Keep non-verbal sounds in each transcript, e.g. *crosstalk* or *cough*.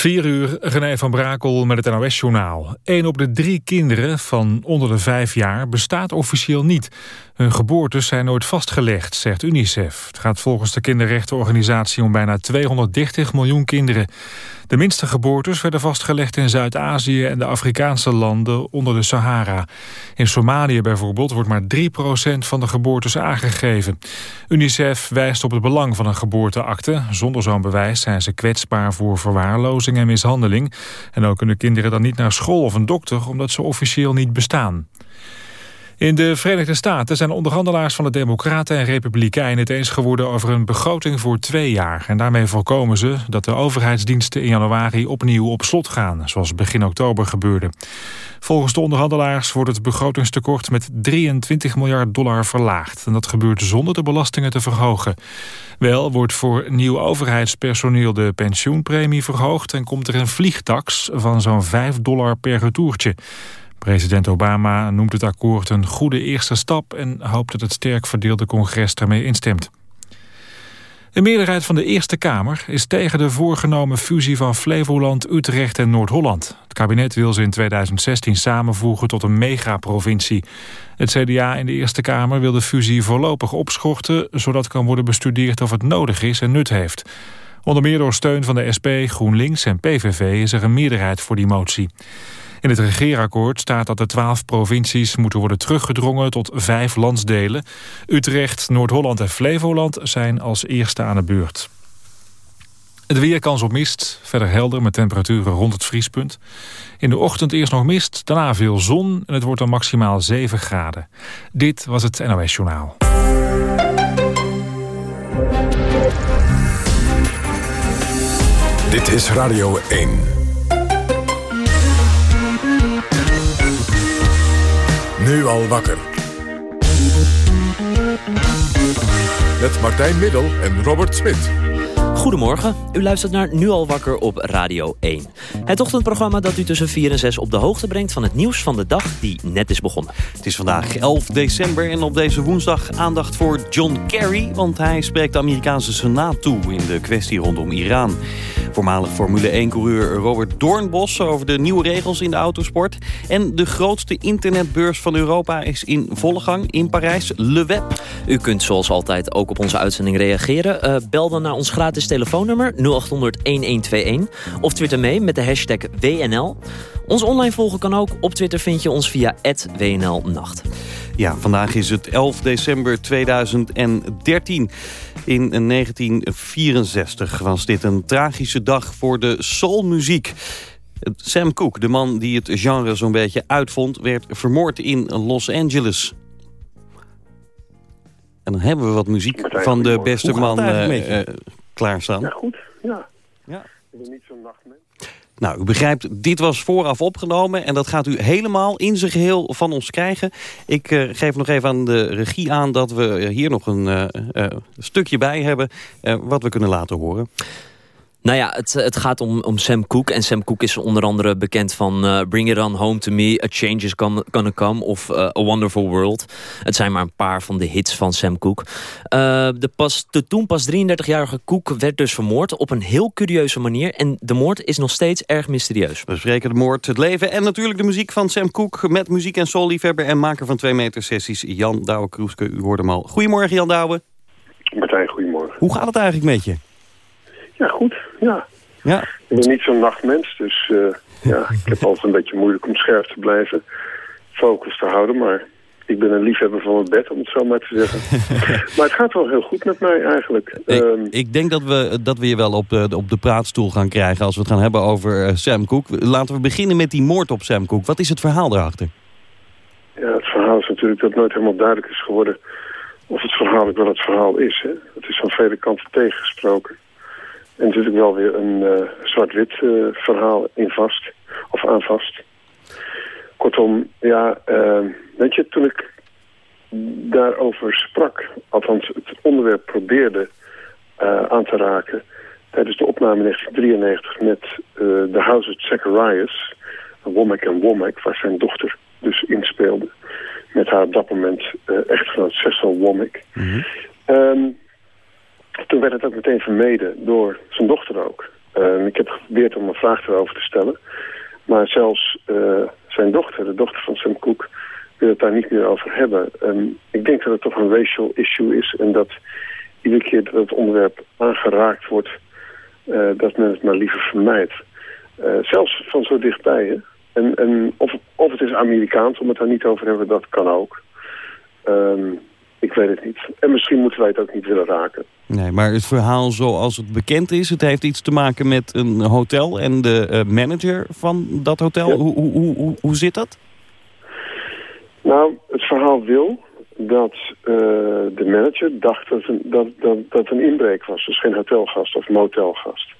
4 uur, René van Brakel met het NOS-journaal. Een op de drie kinderen van onder de vijf jaar bestaat officieel niet. Hun geboortes zijn nooit vastgelegd, zegt UNICEF. Het gaat volgens de kinderrechtenorganisatie om bijna 230 miljoen kinderen. De minste geboortes werden vastgelegd in Zuid-Azië en de Afrikaanse landen onder de Sahara. In Somalië bijvoorbeeld wordt maar 3% van de geboortes aangegeven. UNICEF wijst op het belang van een geboorteakte. Zonder zo'n bewijs zijn ze kwetsbaar voor verwaarlozing en mishandeling. En ook kunnen kinderen dan niet naar school of een dokter omdat ze officieel niet bestaan. In de Verenigde Staten zijn onderhandelaars van de Democraten en Republikeinen het eens geworden over een begroting voor twee jaar. En daarmee voorkomen ze dat de overheidsdiensten in januari opnieuw op slot gaan, zoals begin oktober gebeurde. Volgens de onderhandelaars wordt het begrotingstekort met 23 miljard dollar verlaagd. En dat gebeurt zonder de belastingen te verhogen. Wel wordt voor nieuw overheidspersoneel de pensioenpremie verhoogd... en komt er een vliegtax van zo'n 5 dollar per retourtje. President Obama noemt het akkoord een goede eerste stap... en hoopt dat het sterk verdeelde congres daarmee instemt. De meerderheid van de Eerste Kamer is tegen de voorgenomen fusie van Flevoland, Utrecht en Noord-Holland. Het kabinet wil ze in 2016 samenvoegen tot een megaprovincie. Het CDA in de Eerste Kamer wil de fusie voorlopig opschorten... zodat kan worden bestudeerd of het nodig is en nut heeft. Onder meer door steun van de SP, GroenLinks en PVV is er een meerderheid voor die motie. In het regeerakkoord staat dat de twaalf provincies moeten worden teruggedrongen tot vijf landsdelen. Utrecht, Noord-Holland en Flevoland zijn als eerste aan de beurt. Het weer kans op mist, verder helder met temperaturen rond het vriespunt. In de ochtend eerst nog mist, daarna veel zon en het wordt dan maximaal 7 graden. Dit was het NOS Journaal. Dit is Radio 1. Nu al wakker. Met Martijn Middel en Robert Smit. Goedemorgen, u luistert naar Nu al wakker op Radio 1. Het ochtendprogramma dat u tussen 4 en 6 op de hoogte brengt... van het nieuws van de dag die net is begonnen. Het is vandaag 11 december en op deze woensdag aandacht voor John Kerry... want hij spreekt de Amerikaanse Senaat toe in de kwestie rondom Iran. Voormalig Formule 1-coureur Robert Doornbos over de nieuwe regels in de autosport. En de grootste internetbeurs van Europa is in volle gang in Parijs, Le Web. U kunt zoals altijd ook op onze uitzending reageren. Uh, bel dan naar ons gratis telefoonnummer 0800-1121 of twitter mee met de hashtag WNL. Ons online volgen kan ook. Op Twitter vind je ons via @WNLnacht. Ja, vandaag is het 11 december 2013. In 1964 was dit een tragische dag voor de soulmuziek. Sam Cooke, de man die het genre zo'n beetje uitvond... werd vermoord in Los Angeles. En dan hebben we wat muziek van de beste man uh, klaarstaan. Ja, goed. Ja. ja. Ik ben niet zo'n nachtmens. Nou, u begrijpt, dit was vooraf opgenomen en dat gaat u helemaal in zijn geheel van ons krijgen. Ik uh, geef nog even aan de regie aan dat we hier nog een uh, uh, stukje bij hebben wat we kunnen laten horen. Nou ja, het, het gaat om, om Sam Cooke. En Sam Cooke is onder andere bekend van uh, Bring It On Home To Me... A Change Is Gonna Come of uh, A Wonderful World. Het zijn maar een paar van de hits van Sam Cooke. Uh, de, pas, de toen pas 33-jarige Cooke werd dus vermoord op een heel curieuze manier. En de moord is nog steeds erg mysterieus. We spreken de moord, het leven en natuurlijk de muziek van Sam Cooke... met muziek- en soulliefhebber en maker van twee meter sessies Jan Douwe-Kroeske. U hoorde hem al. Goedemorgen Jan Douwe. Martijn, goedemorgen. Hoe gaat het eigenlijk met je? Ja, goed. Ja. ja. Ik ben niet zo'n nachtmens, dus uh, ja, ik heb altijd een beetje moeilijk om scherp te blijven. Focus te houden, maar ik ben een liefhebber van het bed, om het zo maar te zeggen. *laughs* maar het gaat wel heel goed met mij eigenlijk. Ik, um, ik denk dat we, dat we je wel op de, op de praatstoel gaan krijgen als we het gaan hebben over uh, Sam Cooke. Laten we beginnen met die moord op Sam Cooke. Wat is het verhaal daarachter? Ja, het verhaal is natuurlijk dat nooit helemaal duidelijk is geworden of het verhaal ook wel het verhaal is. Hè? Het is van vele kanten tegengesproken. En natuurlijk wel weer een uh, zwart-wit uh, verhaal in vast, of aan vast. Kortom, ja, uh, weet je, toen ik daarover sprak, althans het onderwerp probeerde aan te raken... tijdens de opname in 1993 met The House of Zacharias, Womack en Womack, waar zijn dochter dus inspeelde... met haar op dat moment echtgenoot Cecil Womack... Mm -hmm. um, toen werd het ook meteen vermeden door zijn dochter ook. Uh, ik heb geprobeerd om een vraag erover te stellen. Maar zelfs zijn dochter, de dochter van Sam Cooke, wil het daar niet meer over hebben. Um, ik denk dat het toch een racial issue is en dat iedere keer dat het onderwerp aangeraakt wordt, dat men het maar liever vermijdt. zelfs van zo dichtbij, hè? En, en of, of het is Amerikaans, om het daar niet over hebben, dat kan ook. Um, ik weet het niet. En misschien moeten wij het ook niet willen raken. Nee, maar het verhaal zoals het bekend is... het heeft iets te maken met een hotel en de uh, manager van dat hotel. Hoe, hoe, hoe, hoe zit dat? Nou, het verhaal wil dat uh, de manager dacht dat, een, dat, dat, dat een inbreek was. Dus geen hotelgast of motelgast.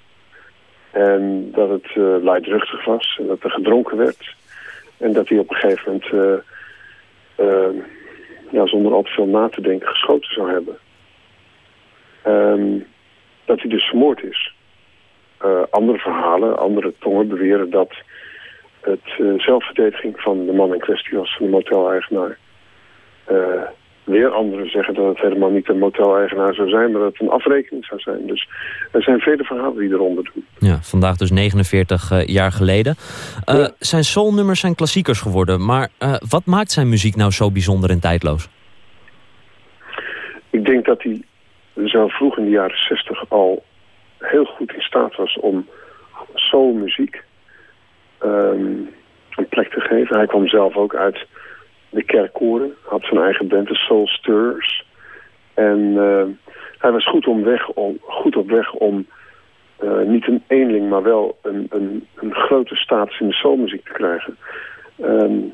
En dat het uh, luidruchtig was en dat er gedronken werd. En dat hij op een gegeven moment ja, zonder al te veel na te denken geschoten zou hebben. Um, dat hij dus vermoord is. Uh, andere verhalen, andere tongen beweren dat het uh, zelfverdediging van de man in kwestie was, van de moteleigenaar. Uh, weer anderen zeggen dat het helemaal niet een moteleigenaar zou zijn, maar dat het een afrekening zou zijn. Dus er zijn vele verhalen die eronder doen. Ja, vandaag dus 49 jaar geleden. Zijn soulnummers zijn klassiekers geworden, maar wat maakt zijn muziek nou zo bijzonder en tijdloos? Ik denk dat hij zo vroeg in de jaren 60 al heel goed in staat was om soulmuziek um, een plek te geven. Hij kwam zelf ook uit de kerkkoren, had zijn eigen band, de Soul Stirrers. En uh, hij was goed, om weg om, goed op weg om uh, niet een eenling, maar wel een, een, een grote status in de soulmuziek te krijgen. Um,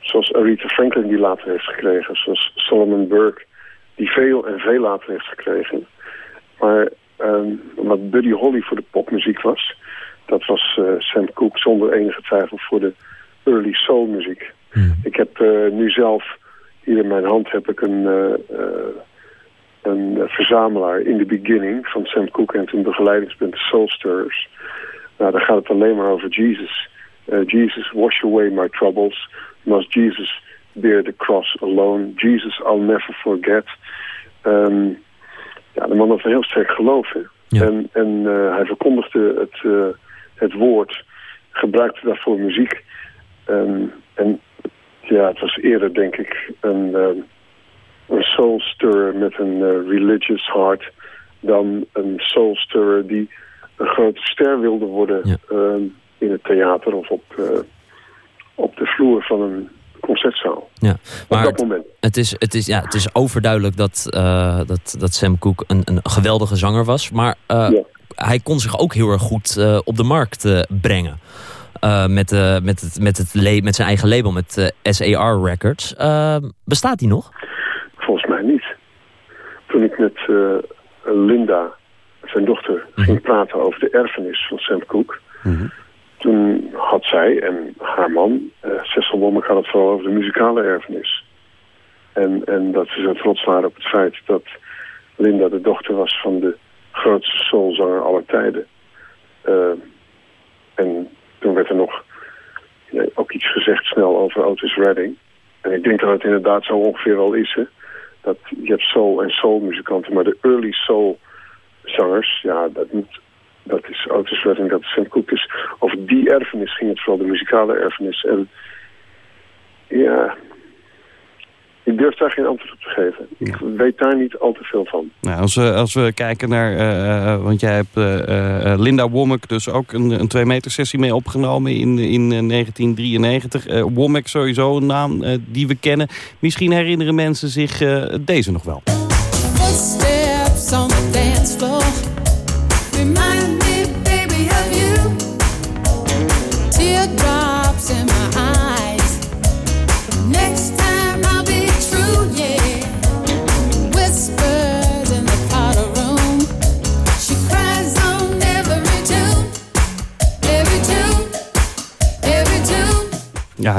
zoals Aretha Franklin die later heeft gekregen, zoals Solomon Burke die veel en veel later heeft gekregen. Maar um, wat Buddy Holly voor de popmuziek was, dat was uh, Sam Cooke zonder enige twijfel voor de early soul Hmm. Ik heb uh, nu zelf, hier in mijn hand heb ik een, uh, een verzamelaar in the beginning van Sam Cooke en toen begeleidingspunt Soulsters. Nou, daar gaat het alleen maar over Jesus. Jesus, wash away my troubles. Must Jesus bear the cross alone. Jesus, I'll never forget. Um, ja, de man had een heel sterk geloof. En, en uh, hij verkondigde het, uh, het woord, gebruikte daarvoor muziek. Um, en ja, het was eerder denk ik een, uh, een soulstirrer met een uh, religious heart... dan een soulstirrer die een grote ster wilde worden ja. in het theater of op, op de vloer van een concertzaal. Ja, maar op dat moment. Het is, het is, ja, het is overduidelijk dat, uh, dat, dat Sam Cooke een, een geweldige zanger was. Maar ja. hij kon zich ook heel erg goed op de markt brengen. Met, met, het, met, het met zijn eigen label, met SAR Records. bestaat die nog? Volgens mij niet. Toen ik met Linda, zijn dochter, mm -hmm. ging praten over de erfenis van Sam Cooke... Mm -hmm toen had zij en haar man, uh, Cecil Womack, had het vooral over de muzikale erfenis. En, en dat ze zo trots waren op het feit dat Linda de dochter was van de grootste soulzanger aller tijden. Uh, en toen werd er nog ja, ook iets gezegd snel over Otis Redding. En ik denk dat het inderdaad zo ongeveer wel is. Hè? Dat je hebt soul en soulmuzikanten, maar de early soul zangers, ja, dat dat is Otis Redding, dat is Sam Cooke. Dus over die erfenis ging het vooral, de muzikale erfenis. En ja, ik durf daar geen antwoord op te geven. Ik weet daar niet al te veel van. Nou, als, we, als we kijken naar... Uh, want jij hebt uh, Linda Womack dus ook een, een twee meter sessie mee opgenomen in, in 1993. Womack sowieso een naam die we kennen. Misschien herinneren mensen zich deze nog wel.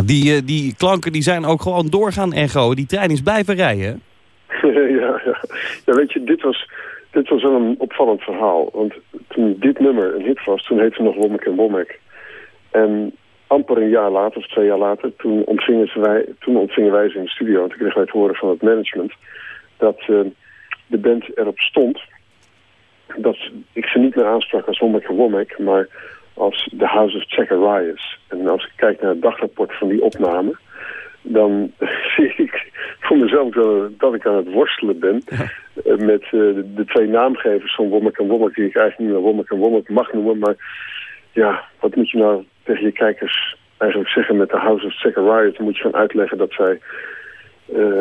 Die, uh, die klanken die zijn ook gewoon doorgaan echo. Die trein is blijven rijden. *laughs* ja, ja. ja, weet je, dit was, dit was wel een opvallend verhaal. Want toen dit nummer een hit was, toen heette nog Womack en Womack. En amper een jaar later, of twee jaar later, toen ontvingen, wij, toen ontvingen wij ze in de studio. En toen kregen wij het horen van het management dat uh, de band erop stond dat ik ze niet meer aansprak als Womack en Womack, maar als The House of Zacharias. En als ik kijk naar het dagrapport van die opname, dan *laughs* zie ik voor mezelf dat ik aan het worstelen ben eh, met uh, de, twee naamgevers van Womack en Womack, die ik eigenlijk niet meer Womack en Womack mag noemen. Maar ja, wat moet je nou tegen je kijkers eigenlijk zeggen met The House of Zacharias? Dan moet je gaan uitleggen dat zij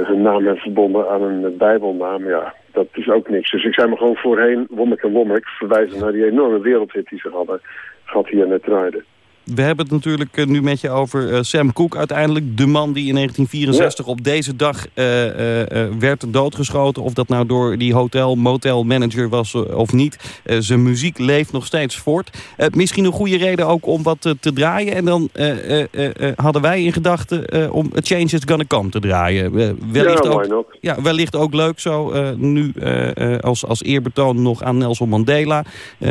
hun naam hebben verbonden aan een bijbelnaam. Ja, dat is ook niks. Dus ik zei me gewoon voorheen, Womack en Womack, verwijzen naar die enorme wereldhit die ze hadden gehad hier net rijden. We hebben het natuurlijk eh, nu met je over uh, Sam Cooke uiteindelijk. De man die in 1964 op deze dag uh, werd doodgeschoten. Of dat nou door die hotel-motel manager was of niet. zijn muziek leeft nog steeds voort. misschien een goede reden ook om wat te draaien. En dan hadden wij in gedachten om A Change Is Gonna Come te draaien. wellicht, ja, ook, ja, wellicht ook leuk zo. nu als, als eerbetoon nog aan Nelson Mandela.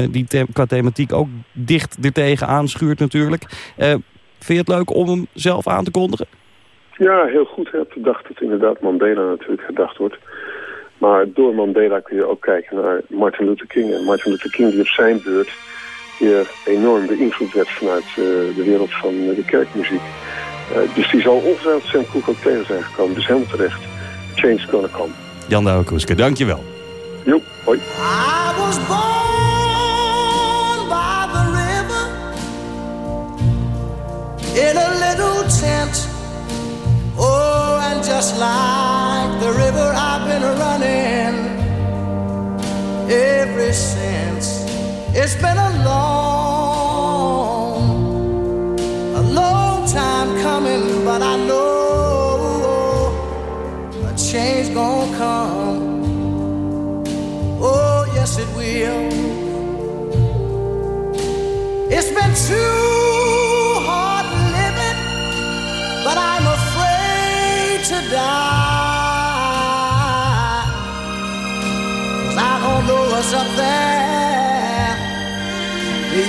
die qua thematiek ook dicht ertegen aanschuurt natuurlijk. Uh, vind je het leuk om hem zelf aan te kondigen? Ja, heel goed. Hè, de dag dat inderdaad Mandela natuurlijk gedacht wordt. Maar door Mandela kun je ook kijken naar Martin Luther King. En Martin Luther King die op zijn beurt weer enorm beïnvloed werd vanuit uh, de wereld van uh, de kerkmuziek. Uh, dus die zal ongetwijfeld Sam Cooke ook tegen zijn gekomen. Dus helemaal terecht. Change gonna come. Jan Douwe dankjewel. Jo, hoi. I was born in a little tent. Oh, and just like the river, I've been running ever since. It's been a long, a long time coming, but I know a change gonna come. Oh, yes, it will. It's been too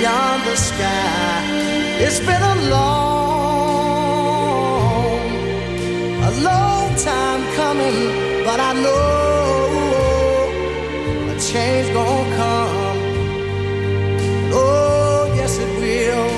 beyond the sky. It's been a long, a long time coming, but I know a change gonna come. Oh, yes, it will.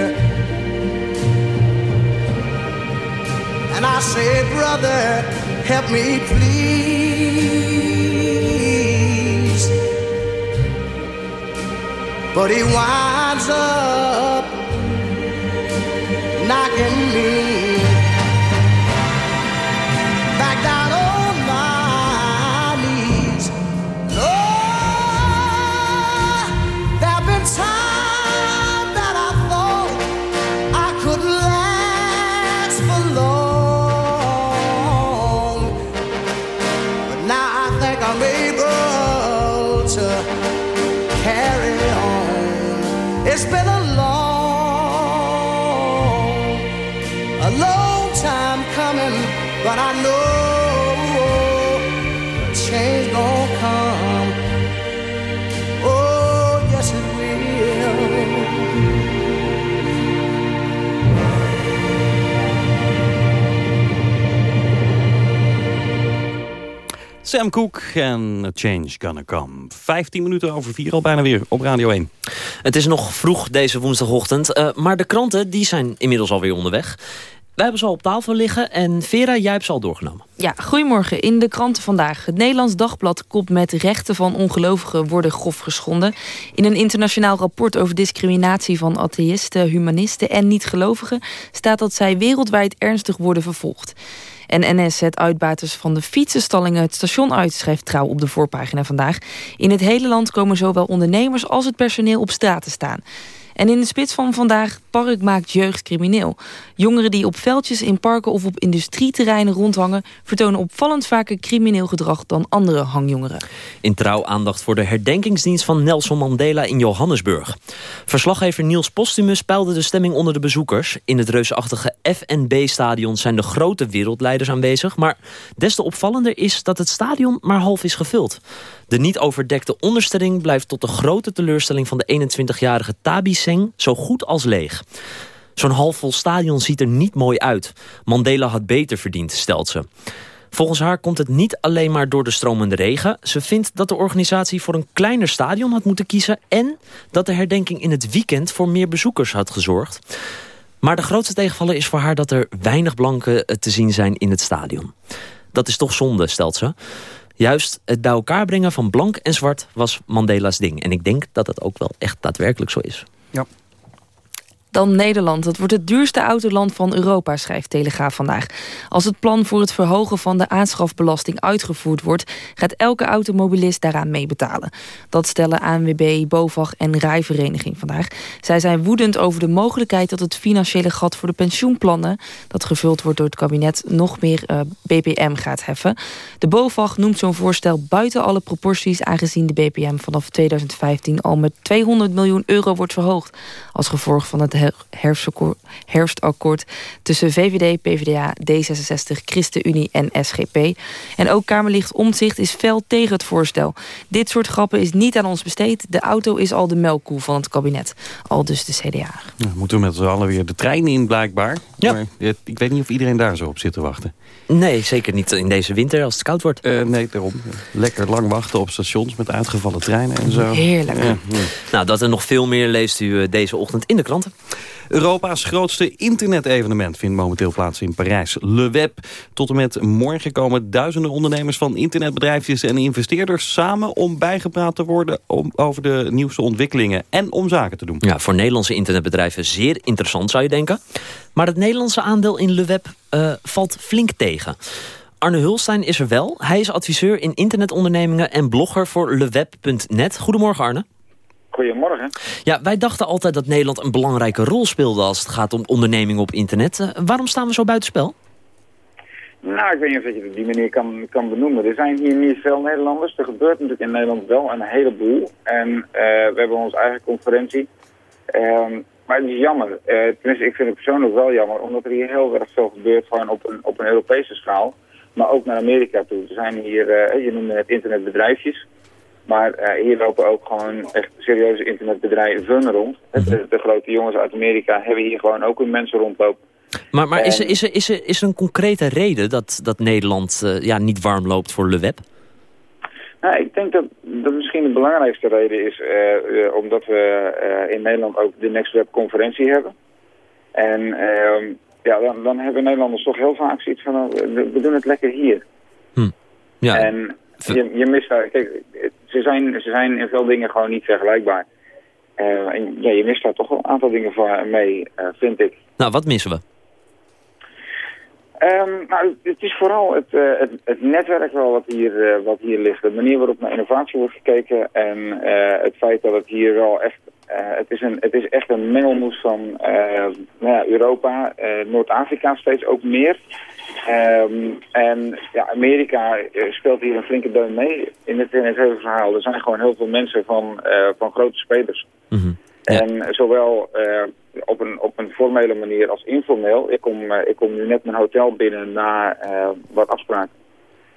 say, brother, help me please. But he winds up knocking me Sam Cooke en Change Gonna Come. 15 minuten over vier al bijna weer op Radio 1. Het is nog vroeg deze woensdagochtend, uh, maar de kranten die zijn inmiddels alweer onderweg. Wij hebben ze al op tafel liggen en Vera, jij hebt ze al doorgenomen. Ja, goedemorgen. In de kranten vandaag. Het Nederlands Dagblad kopt met rechten van ongelovigen worden grof geschonden. In een internationaal rapport over discriminatie van atheïsten, humanisten en niet-gelovigen... staat dat zij wereldwijd ernstig worden vervolgd. En NS zet uitbaters van de fietsenstallingen het station uit, schrijft Trouw op de voorpagina vandaag. In het hele land komen zowel ondernemers als het personeel op straat te staan. En in de spits van vandaag, park maakt jeugd crimineel. Jongeren die op veldjes, in parken of op industrieterreinen rondhangen... vertonen opvallend vaker crimineel gedrag dan andere hangjongeren. In trouw aandacht voor de herdenkingsdienst van Nelson Mandela in Johannesburg. Verslaggever Niels Postumus peilde de stemming onder de bezoekers. In het reusachtige FNB-stadion zijn de grote wereldleiders aanwezig... maar des te opvallender is dat het stadion maar half is gevuld. De niet overdekte onderstelling blijft tot de grote teleurstelling van de 21-jarige Tabi Seng zo goed als leeg. Zo'n halfvol stadion ziet er niet mooi uit. Mandela had beter verdiend, stelt ze. Volgens haar komt het niet alleen maar door de stromende regen. Ze vindt dat de organisatie voor een kleiner stadion had moeten kiezen... en dat de herdenking in het weekend voor meer bezoekers had gezorgd. Maar de grootste tegenvaller is voor haar dat er weinig blanken te zien zijn in het stadion. Dat is toch zonde, stelt ze. Juist het bij elkaar brengen van blank en zwart was Mandela's ding. En ik denk dat dat ook wel echt daadwerkelijk zo is. Ja. Dan Nederland. Het wordt het duurste autoland van Europa, schrijft Telegraaf vandaag. Als het plan voor het verhogen van de aanschafbelasting uitgevoerd wordt... gaat elke automobilist daaraan meebetalen. Dat stellen ANWB, BOVAG en Rijvereniging vandaag. Zij zijn woedend over de mogelijkheid dat het financiële gat voor de pensioenplannen... dat gevuld wordt door het kabinet, nog meer uh, BPM gaat heffen. De BOVAG noemt zo'n voorstel buiten alle proporties... aangezien de BPM vanaf 2015 al met 200 miljoen euro wordt verhoogd... als gevolg van het herfstakkoord tussen VVD, PvdA, D66, ChristenUnie en SGP. En ook Kamerlicht Omtzigt is fel tegen het voorstel. Dit soort grappen is niet aan ons besteed. De auto is al de melkkoe van het kabinet. Al dus de CDA. Ja, moeten we met z'n allen weer de trein in, blijkbaar. Ja. Maar ik weet niet of iedereen daar zo op zit te wachten. Nee, zeker niet in deze winter als het koud wordt. Uh, nee, daarom. Lekker lang wachten op stations met uitgevallen treinen en zo. Heerlijk. Ja, Nou, dat er nog veel meer leest u eh, deze ochtend in de kranten. Europa's grootste internetevenement vindt momenteel plaats in Parijs. Le Web. Tot en met morgen komen duizenden ondernemers van internetbedrijfjes en investeerders samen om bijgepraat te worden om, over de nieuwste ontwikkelingen en om zaken te doen. Ja, voor Nederlandse internetbedrijven zeer interessant zou je denken. Maar het Nederlandse aandeel in Le Web uh, valt flink tegen. Arne Hulstein is er wel. Hij is adviseur in internetondernemingen en blogger voor leweb.net. Goedemorgen Arne. Goedemorgen. Ja, wij dachten altijd dat Nederland een belangrijke rol speelde als het gaat om ondernemingen op internet. Uh, waarom staan we zo buitenspel? Nou, ik weet niet of je het op die manier kan, kan benoemen. Er zijn hier niet veel Nederlanders. Er gebeurt natuurlijk in Nederland wel een heleboel. En uh, we hebben onze eigen conferentie. Um, maar het is jammer. Uh, tenminste, ik vind het persoonlijk wel jammer. Omdat er hier heel erg veel gebeurt gewoon op een, op een Europese schaal. Maar ook naar Amerika toe. Er zijn hier, uh, je noemde het internetbedrijfjes. Maar uh, hier lopen ook gewoon echt serieuze internetbedrijven rond. Mhm. de, de, grote jongens uit Amerika hebben hier gewoon ook hun mensen rondlopen. Maar, maar is, er, is, er, is, er, is er een concrete reden dat, dat Nederland uh, ja, niet warm loopt voor Le Web? Nou, ik denk dat, dat misschien de belangrijkste reden is uh, omdat we in Nederland ook de Next Web conferentie hebben. En ehm, ja, dan, dan hebben Nederlanders toch heel vaak zoiets van, we, doen het lekker hier. Hm. Ja. En je, je mist daar, kijk, ze zijn, ze zijn in veel dingen gewoon niet vergelijkbaar. Uh, en ja, je mist daar toch een aantal dingen voor mee, uh, vind ik. Nou, wat missen we? Um, nou, het is vooral het, uh, het, het, netwerk wel wat hier, wat hier ligt. De manier waarop naar innovatie wordt gekeken en het feit dat het hier wel echt... het, is een, het is echt een mengelmoes van nou ja, Europa, Noord-Afrika steeds ook meer. Um, en ja, Amerika eh, speelt hier een flinke deun mee in het, in het hele verhaal. Er zijn gewoon heel veel mensen van, van grote spelers. Mm -hmm. ja. En zowel uh, op, een, op een formele manier als informeel. Ik kom, ik kom nu net mijn hotel binnen na wat afspraken.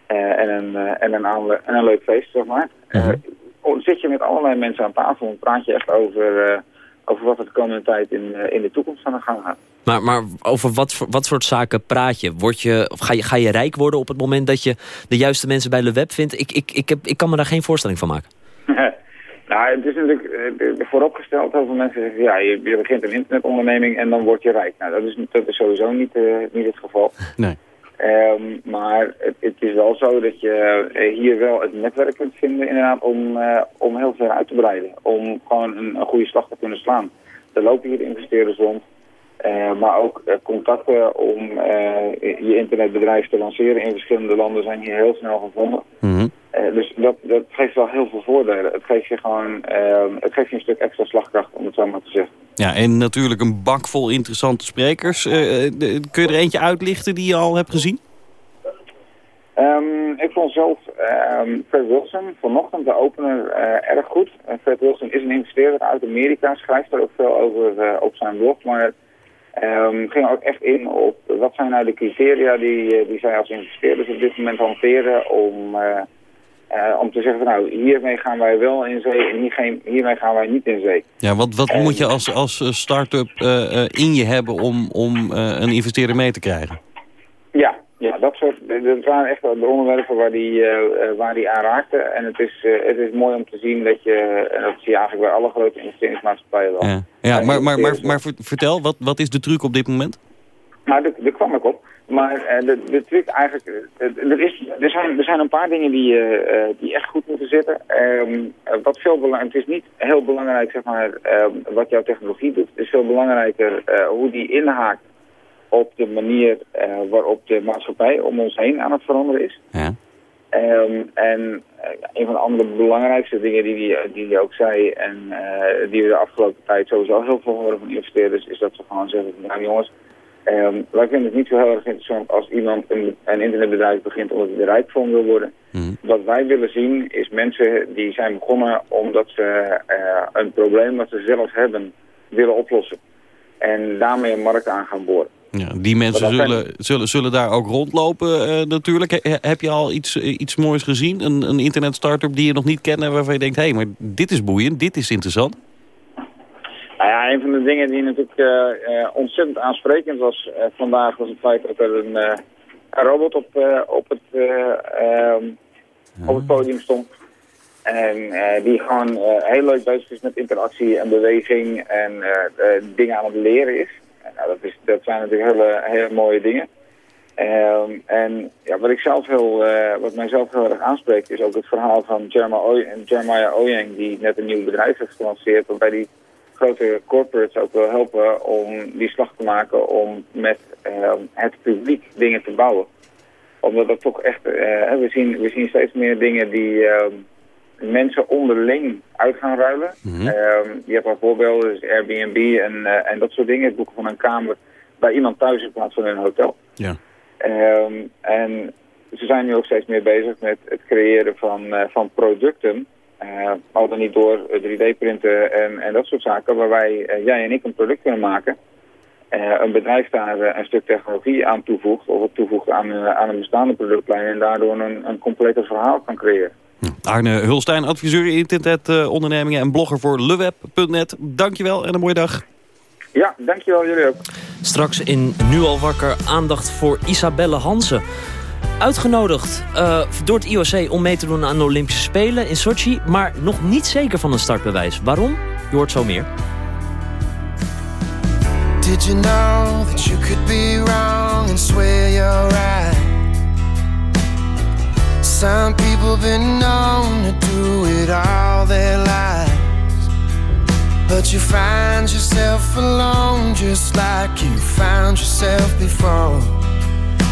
en, een, en, een en een leuk feest, zeg maar. Mm -hmm. zit je met allerlei mensen aan tafel en praat je echt over over wat er de komende tijd in, in de toekomst aan de gang gaat. Maar, maar over wat, wat soort zaken praat je? Word je of ga, je? ga je rijk worden op het moment dat je de juiste mensen bij Le Web vindt? Ik, ik, ik, heb, ik kan me daar geen voorstelling van maken. *laughs* nou, het is natuurlijk vooropgesteld. Heel veel mensen zeggen, ja, je, je, begint een internetonderneming en dan word je rijk. Nou, dat is, dat is sowieso niet, uh, niet het geval. Nee. Um, maar het, het, is wel zo dat je hier wel het netwerk kunt vinden inderdaad om, uh, om heel ver uit te breiden. Om gewoon een, een goede slag te kunnen slaan. Er lopen hier investeerders rond. Uh, maar ook uh, contacten om uh, je internetbedrijf te lanceren in verschillende landen zijn hier heel snel gevonden. Mm -hmm. Dus dat, dat geeft wel heel veel voordelen. Het geeft je gewoon het geeft je een stuk extra slagkracht, om het zo maar te zeggen. Ja, en natuurlijk een bak vol interessante sprekers. kun je er eentje uitlichten die je al hebt gezien? Um, ik vond zelf um, Fred Wilson vanochtend de opener erg goed. Fred Wilson is een investeerder uit Amerika, schrijft er ook veel over op zijn blog. Maar um, ging ook echt in op wat zijn nou de criteria die, die zij als investeerders op dit moment hanteren om, om te zeggen van nou hiermee gaan wij wel in zee en hier, hiermee gaan wij niet in zee. Ja, wat, wat moet je als, als start-up in je hebben om, om een investeerder mee te krijgen? Ja, ja, dat soort, dat waren echt de onderwerpen waar die, uh, waar die aan raakte. En het is, uh, het is mooi om te zien dat je, en dat zie je eigenlijk bij alle grote investeringsmaatschappijen wel. Ja, ja maar, maar, maar, maar, vertel, wat, wat is de truc op dit moment? Nou, daar kwam ik op. Maar uh, de, de truc eigenlijk, er, is, er, zijn, er zijn een paar dingen die, die echt goed moeten zitten. Um, wat veel belang, het is niet heel belangrijk zeg maar, um, wat jouw technologie doet. Het is veel belangrijker hoe die inhaakt op de manier uh, waarop de maatschappij om ons heen aan het veranderen is. Ja. Um, en een van de andere belangrijkste dingen die hij die, die ook zei en die we de afgelopen tijd sowieso heel veel horen van investeerders, is dat ze gewoon zeggen, nou jongens, um, wij vinden het niet zo heel erg interessant als iemand een, een internetbedrijf begint omdat hij er rijk van wil worden. Mm. Wat wij willen zien is mensen die zijn begonnen omdat ze een probleem dat ze zelf hebben willen oplossen. En daarmee een markt aan gaan boren. Ja, die mensen zullen, zullen, zullen daar ook rondlopen uh, natuurlijk. heb je al iets, eh, iets moois gezien? Een, een internet startup die je nog niet kent en waarvan je denkt... hé, hey, maar dit is boeiend, dit is interessant. Nou ja, een van de dingen die natuurlijk uh, ontzettend aansprekend was vandaag... was het feit dat er een, een robot op, op, het, ehm, op het podium stond. En die gewoon heel leuk bezig is met interactie en beweging en dingen aan het leren is nou, dat, is, dat zijn natuurlijk hele, hele mooie dingen. Um, en ja, wat, ik zelf heel, uh, wat mij zelf heel erg aanspreekt is ook het verhaal van Jeremiah Oyeng, die net een nieuw bedrijf heeft gelanceerd, waarbij die grote corporates ook wil helpen om die slag te maken om met uh, het publiek dingen te bouwen. Omdat dat toch echt, uh, we, zien, we zien steeds meer dingen die uh, mensen onderling uit gaan ruilen. Mm -hmm. je hebt al voorbeelden, dus Airbnb en, uh, en dat soort dingen. Het boeken van een kamer bij iemand thuis in plaats van in een hotel. Ja. En ze zijn nu ook steeds meer bezig met het creëren van, uh, van producten. Uh, al dan niet door 3D-printen en, en dat soort zaken. Waarbij jij en ik een product kunnen maken. een bedrijf daar een stuk technologie aan toevoegt. Of het toevoegt aan, aan een bestaande productlijn. En daardoor een, een complete verhaal kan creëren. Arne Hulstein, adviseur internetondernemingen en blogger voor leweb.net. Dankjewel en een mooie dag. Ja, dankjewel. Jullie ook. Straks in Nu al wakker aandacht voor Isabelle Hansen. Uitgenodigd uh, door het IOC om mee te doen aan de Olympische Spelen in Sochi... maar nog niet zeker van een startbewijs. Waarom? Je hoort zo meer. Did you know that you could be wrong and swear you're right? Some people been known to do it all their lives. But you find yourself alone just like you found yourself before.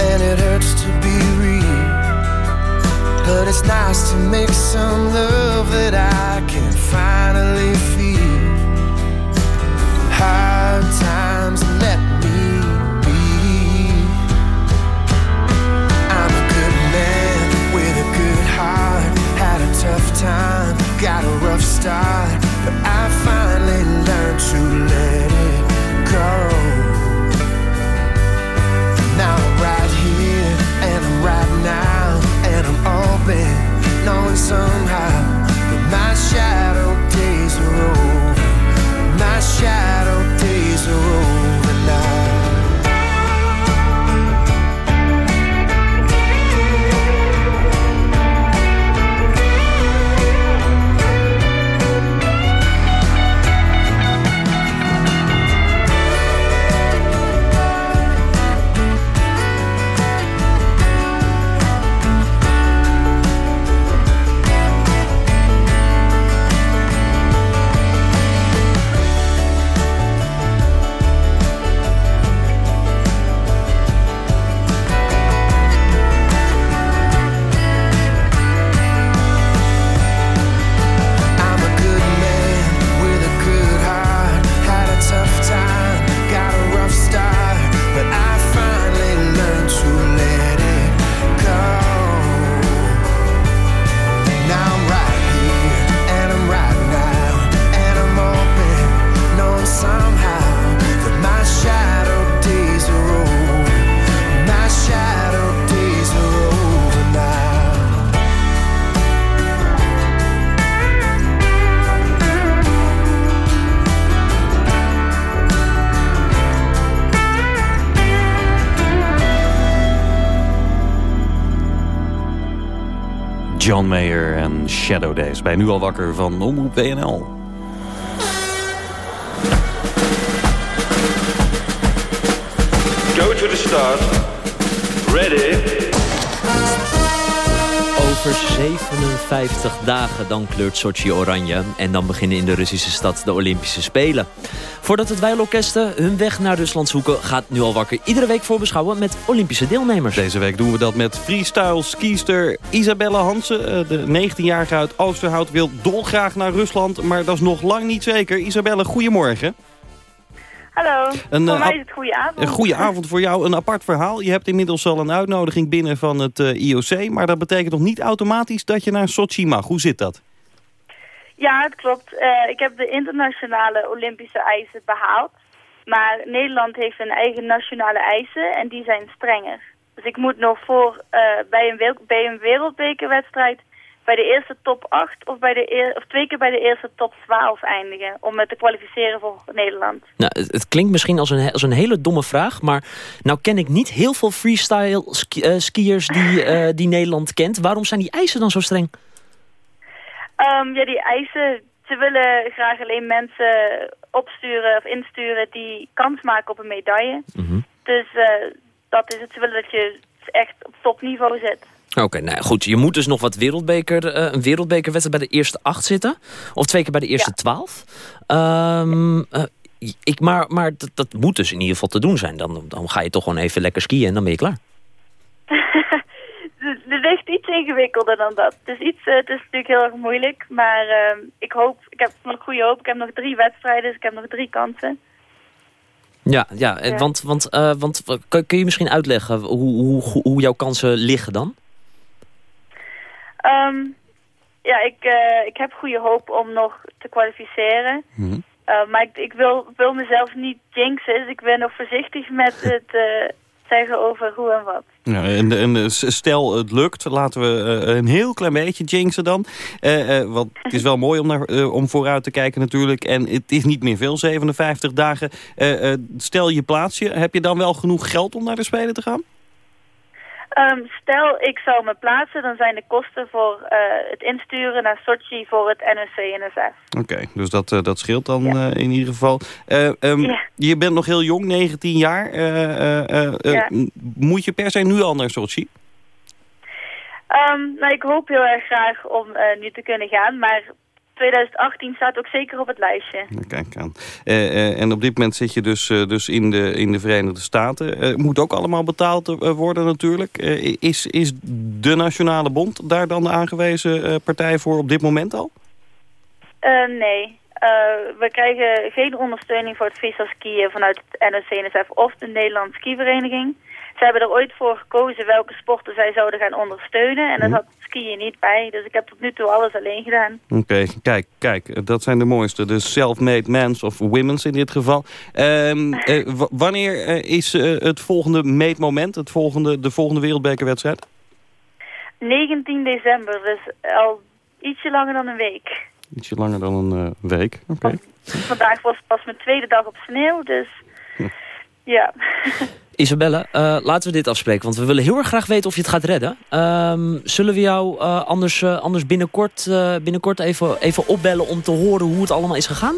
and it hurts to be real. But it's nice to make some love that I can finally feel. Hard times let me be. I'm a good man with a good heart. Had a tough time, got a rough start, but I finally learned to let it go. on somehow that my shadow days are over. My shadow days are over. John Mayer en Shadow Days. Bij Nu al wakker van Omroep WNL. Go to the start. Ready. Over 57 dagen dan kleurt Sochi oranje. En dan beginnen in de Russische stad de Olympische Spelen. Voordat het wijlorkesten hun weg naar Rusland zoeken... gaat nu al wakker iedere week voorbeschouwen met Olympische deelnemers. Deze week doen we dat met freestyle skiester Isabelle Hansen. Eh, de 19-jarige uit Oosterhout wil dolgraag naar Rusland... maar dat is nog lang niet zeker. Isabelle, goedemorgen. Hallo, Een, voor eh, mij is het goede avond. Een goede avond voor jou. Een apart verhaal. Je hebt inmiddels al een uitnodiging binnen van het eh, IOC... maar dat betekent nog niet automatisch dat je naar Sochi mag. Hoe zit dat? Ja, het klopt. Eh, ik heb de internationale Olympische eisen behaald. Maar Nederland heeft een eigen nationale eisen en die zijn strenger. Dus ik moet nog voor bij, een bij een wereldbekerwedstrijd bij de eerste top 8 of, bij de eer- of twee keer bij de eerste top 12 eindigen. Om me te kwalificeren voor Nederland. Nou, het, het klinkt misschien als een, als een hele domme vraag... maar nou ken ik niet heel veel freestyle ski- eh, skiers die, *laughs* eh, die Nederland kent. Waarom zijn die eisen dan zo streng? Ehm, ja, die eisen, ze willen graag alleen mensen opsturen of insturen die kans maken op een medaille. Mhm. Dus eh, dat is het. Ze willen dat je echt op topniveau zit. Oké, nou goed. Je moet dus nog wat wereldbeker, eh, een wereldbekerwedstrijd bij de eerste acht zitten. Of twee keer bij de eerste Ja. twaalf. Ehm, eh, ik, maar maar dat, dat moet dus in ieder geval te doen zijn. Dan, dan ga je toch gewoon even lekker skiën en dan ben je klaar. *laughs* Het ligt iets ingewikkelder dan dat. Het is, iets, eh, het is natuurlijk heel erg moeilijk. Maar ehm, ik hoop, ik heb nog goede hoop. Ik heb nog drie wedstrijden, dus ik heb nog drie kansen. Ja, ja, Ja. want, want, want kun, je misschien uitleggen hoe, hoe, hoe jouw kansen liggen dan? Ehm, ja, ik, eh, ik heb goede hoop om nog te kwalificeren. Mhm. Eh, maar ik, ik wil, wil mezelf niet jinxen. Dus ik ben nog voorzichtig met *laughs* het eh, zeggen over hoe en wat. Ja, en, en stel het lukt, laten we eh, een heel klein beetje jinxen dan. Want het is wel *laughs* mooi om, naar, om vooruit te kijken natuurlijk. En het is niet meer veel, 57 dagen. Stel je plaats je, heb je dan wel genoeg geld om naar de Spelen te gaan? Ehm, stel, ik zou me plaatsen, dan zijn de kosten voor eh, het insturen naar Sochi voor het NOC-NSF. Oké, dus dat, eh, dat scheelt dan Ja. eh, in ieder geval. Eh, ehm, Ja. Je bent nog heel jong, 19 jaar. Ja. Moet je per se nu al naar Sochi? Ehm, nou, ik hoop heel erg graag om nu te kunnen gaan, maar 2018 staat ook zeker op het lijstje. Kijk aan. Eh, eh, en op dit moment zit je dus, eh, dus in, de, in de Verenigde Staten. Eh, moet ook allemaal betaald worden natuurlijk. Is, is de Nationale Bond daar dan de aangewezen partij voor op dit moment al? Nee, we krijgen geen ondersteuning voor het freestyle skiën vanuit het NOC-NSF of de Nederlandse skivereniging. Ze hebben er ooit voor gekozen welke sporten zij zouden gaan ondersteunen en daar zat skiën niet bij. Dus ik heb tot nu toe alles alleen gedaan. Oké, kijk, kijk, dat zijn de mooiste. De self-made men's of women's in dit geval. Ehm, *laughs* eh, wanneer eh, is eh, het volgende meetmoment, het volgende, de volgende wereldbekerwedstrijd? 19 december, dus al ietsje langer dan een week. Ietsje langer dan een week. Oké. Vandaag was pas mijn tweede dag op sneeuw, dus ja. *laughs* Isabelle, eh, laten we dit afspreken, want we willen heel erg graag weten of je het gaat redden. Ehm, zullen we jou eh, anders, eh, anders binnenkort, binnenkort even, even opbellen om te horen hoe het allemaal is gegaan?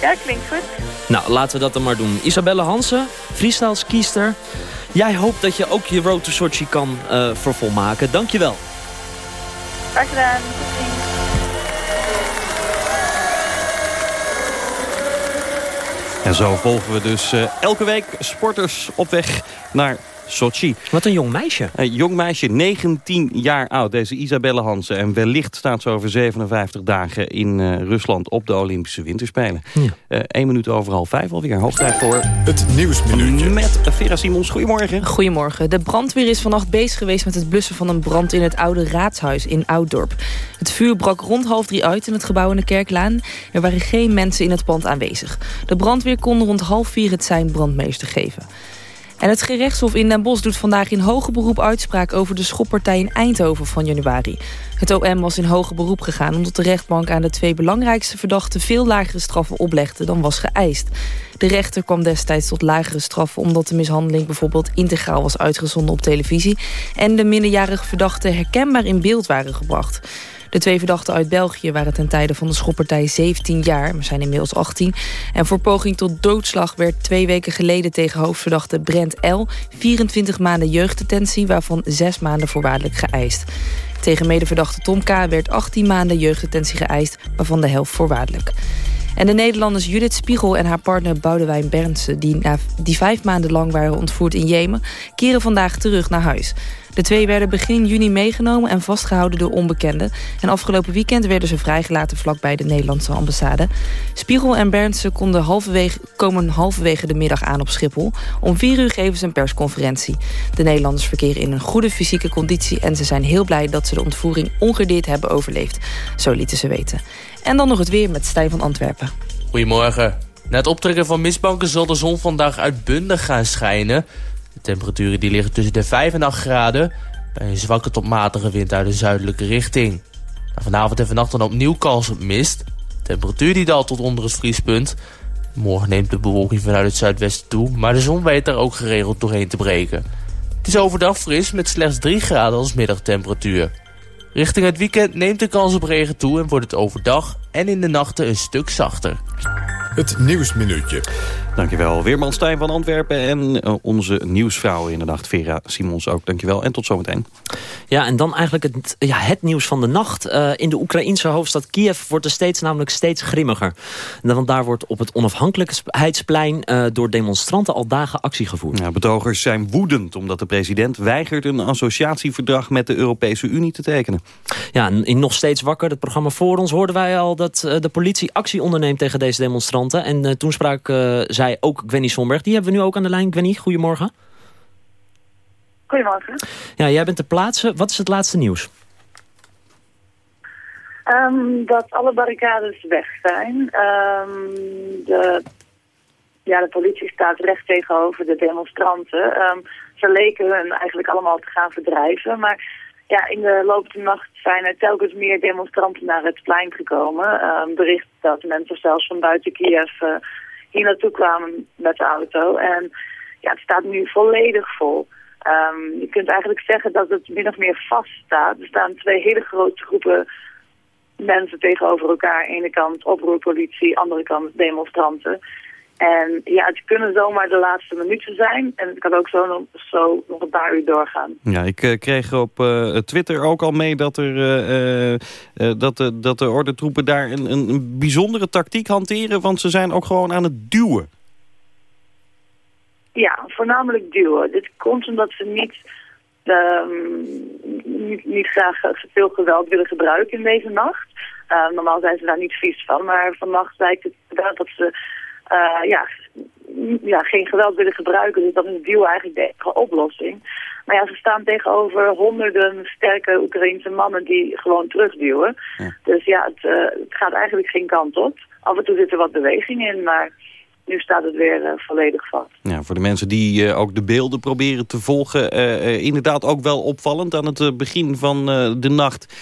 ja, klinkt goed. Nou, laten we dat dan maar doen. Isabelle Hansen, freestyle skiester. Jij hoopt dat je ook je road to Sochi kan vervolmaken. Dankjewel. Graag gedaan. En zo volgen we dus eh, elke week sporters op weg naar Sochi. Wat een jong meisje. Een jong meisje, 19 jaar oud, deze Isabelle Hansen. En wellicht staat ze over 57 dagen in eh, Rusland op de Olympische Winterspelen. Ja. Eén minuut over half vijf alweer. Hoogtijd voor Het Nieuwsminuutje. met Vera Simons. Goedemorgen. Goedemorgen. De brandweer is vannacht bezig geweest met het blussen van een brand in het oude raadshuis in Ouddorp. Het vuur brak rond half drie uit in het gebouw in de Kerklaan. Er waren geen mensen in het pand aanwezig. De brandweer kon rond half vier het zijn brandmeester geven. En het gerechtshof in Den Bosch doet vandaag in hoger beroep uitspraak... over de schoppartij in Eindhoven van januari. Het OM was in hoger beroep gegaan... omdat de rechtbank aan de twee belangrijkste verdachten... veel lagere straffen oplegde dan was geëist. De rechter kwam destijds tot lagere straffen... omdat de mishandeling bijvoorbeeld integraal was uitgezonden op televisie... en de minderjarige verdachten herkenbaar in beeld waren gebracht. De twee verdachten uit België waren ten tijde van de schoppartij 17 jaar, maar zijn inmiddels 18. En voor poging tot doodslag werd twee weken geleden tegen hoofdverdachte Brent L. 24 maanden jeugddetentie, waarvan 6 maanden voorwaardelijk geëist. Tegen medeverdachte Tom K. werd 18 maanden jeugddetentie geëist, waarvan de helft voorwaardelijk. En de Nederlanders Judith Spiegel en haar partner Boudewijn Bernsen... Die, die vijf maanden lang waren ontvoerd in Jemen... keren vandaag terug naar huis. De twee werden begin juni meegenomen en vastgehouden door onbekenden. En afgelopen weekend werden ze vrijgelaten vlakbij de Nederlandse ambassade. Spiegel en Bernsen konden halverwege, komen halverwege de middag aan op Schiphol. Om vier uur geven ze een persconferentie. De Nederlanders verkeren in een goede fysieke conditie... en ze zijn heel blij dat ze de ontvoering ongedeerd hebben overleefd. Zo lieten ze weten. En dan nog het weer met Stijn van Antwerpen. Goedemorgen. Na het optrekken van mistbanken zal de zon vandaag uitbundig gaan schijnen. De temperaturen die liggen tussen de 5 en 8 graden... bij een zwakke tot matige wind uit de zuidelijke richting. Nou, vanavond en vannacht dan opnieuw kans op mist. Temperatuur die daalt tot onder het vriespunt. Morgen neemt de bewolking vanuit het zuidwesten toe... maar de zon weet er ook geregeld doorheen te breken. Het is overdag fris met slechts 3 graden als middagtemperatuur. Richting het weekend neemt de kans op regen toe en wordt het overdag en in de nachten een stuk zachter. Het Nieuwsminuutje. Dankjewel. Weerman Stijn van Antwerpen en eh, onze nieuwsvrouw in de nacht, Vera Simons ook. Dankjewel en tot zometeen. Ja, en dan eigenlijk het, ja, het nieuws van de nacht. Uh, in de Oekraïnse hoofdstad Kiev wordt er steeds namelijk steeds grimmiger. Want daar wordt op het onafhankelijkheidsplein uh, door demonstranten al dagen actie gevoerd. Ja, betogers zijn woedend omdat de president weigert een associatieverdrag met de Europese Unie te tekenen. Ja, in Nog Steeds Wakker, het programma voor ons, hoorden wij al dat de politie actie onderneemt tegen deze demonstranten. En toen sprak zij ook Gwenny Somberg. Die hebben we nu ook aan de lijn. Gwenny, goedemorgen. Goedemorgen. Ja, jij bent ter plaatse. Wat is het laatste nieuws? Um, dat alle barricades weg zijn. Um, de, ja, de politie staat recht tegenover de demonstranten. Um, ze leken hun eigenlijk allemaal te gaan verdrijven. Maar ja, in de loop de nacht zijn er telkens meer demonstranten naar het plein gekomen. bericht dat mensen zelfs van buiten Kiev uh, hier naartoe kwamen met de auto. En ja, het staat nu volledig vol. Um, je kunt eigenlijk zeggen dat het min of meer vast staat. Er staan twee hele grote groepen mensen tegenover elkaar. Aan de ene kant oproerpolitie, andere kant demonstranten. En ja, het kunnen zomaar de laatste minuten zijn. En het kan ook zo nog, zo nog een paar uur doorgaan. Ja, ik uh, kreeg op uh, Twitter ook al mee dat, er, uh, dat, de, dat de ordentroepen daar een, een bijzondere tactiek hanteren. Want ze zijn ook gewoon aan het duwen. Ja, voornamelijk duwen. Dit komt omdat ze niet, um, niet, niet, graag veel geweld willen gebruiken in deze nacht. normaal zijn ze daar niet vies van. Maar vannacht lijkt het dat ze uh, ja, ja, geen geweld willen gebruiken. Dus dat is duw eigenlijk de enige oplossing. Maar ja, ze staan tegenover honderden sterke Oekraïnse mannen die gewoon terugduwen. Dus ja, het, uh, het gaat eigenlijk geen kant op. Af en toe zit er wat beweging in, maar nu staat het weer uh, volledig vast. Ja, voor de mensen die uh, ook de beelden proberen te volgen... Uh, inderdaad ook wel opvallend. Aan het begin van de nacht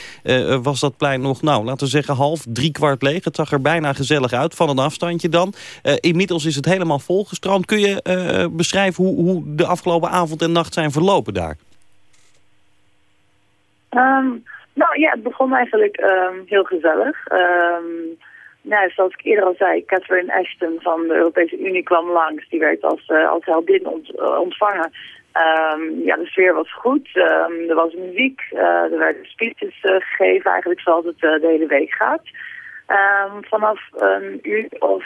was dat plein nog, nou, laten we zeggen... half, drie kwart leeg. Het zag er bijna gezellig uit, van een afstandje dan. inmiddels is het helemaal volgestroomd. Kun je beschrijven hoe, hoe de afgelopen avond en nacht zijn verlopen daar? Um, nou ja, het begon eigenlijk um, heel gezellig... Um, nou, zoals ik eerder al zei, Catherine Ashton van de Europese Unie kwam langs. Die werd als, uh, als heldin uh, ontvangen. Um, ja, de sfeer was goed. Um, er was muziek. Uh, er werden speeches gegeven, eigenlijk zoals het de hele week gaat. Um, vanaf een uur of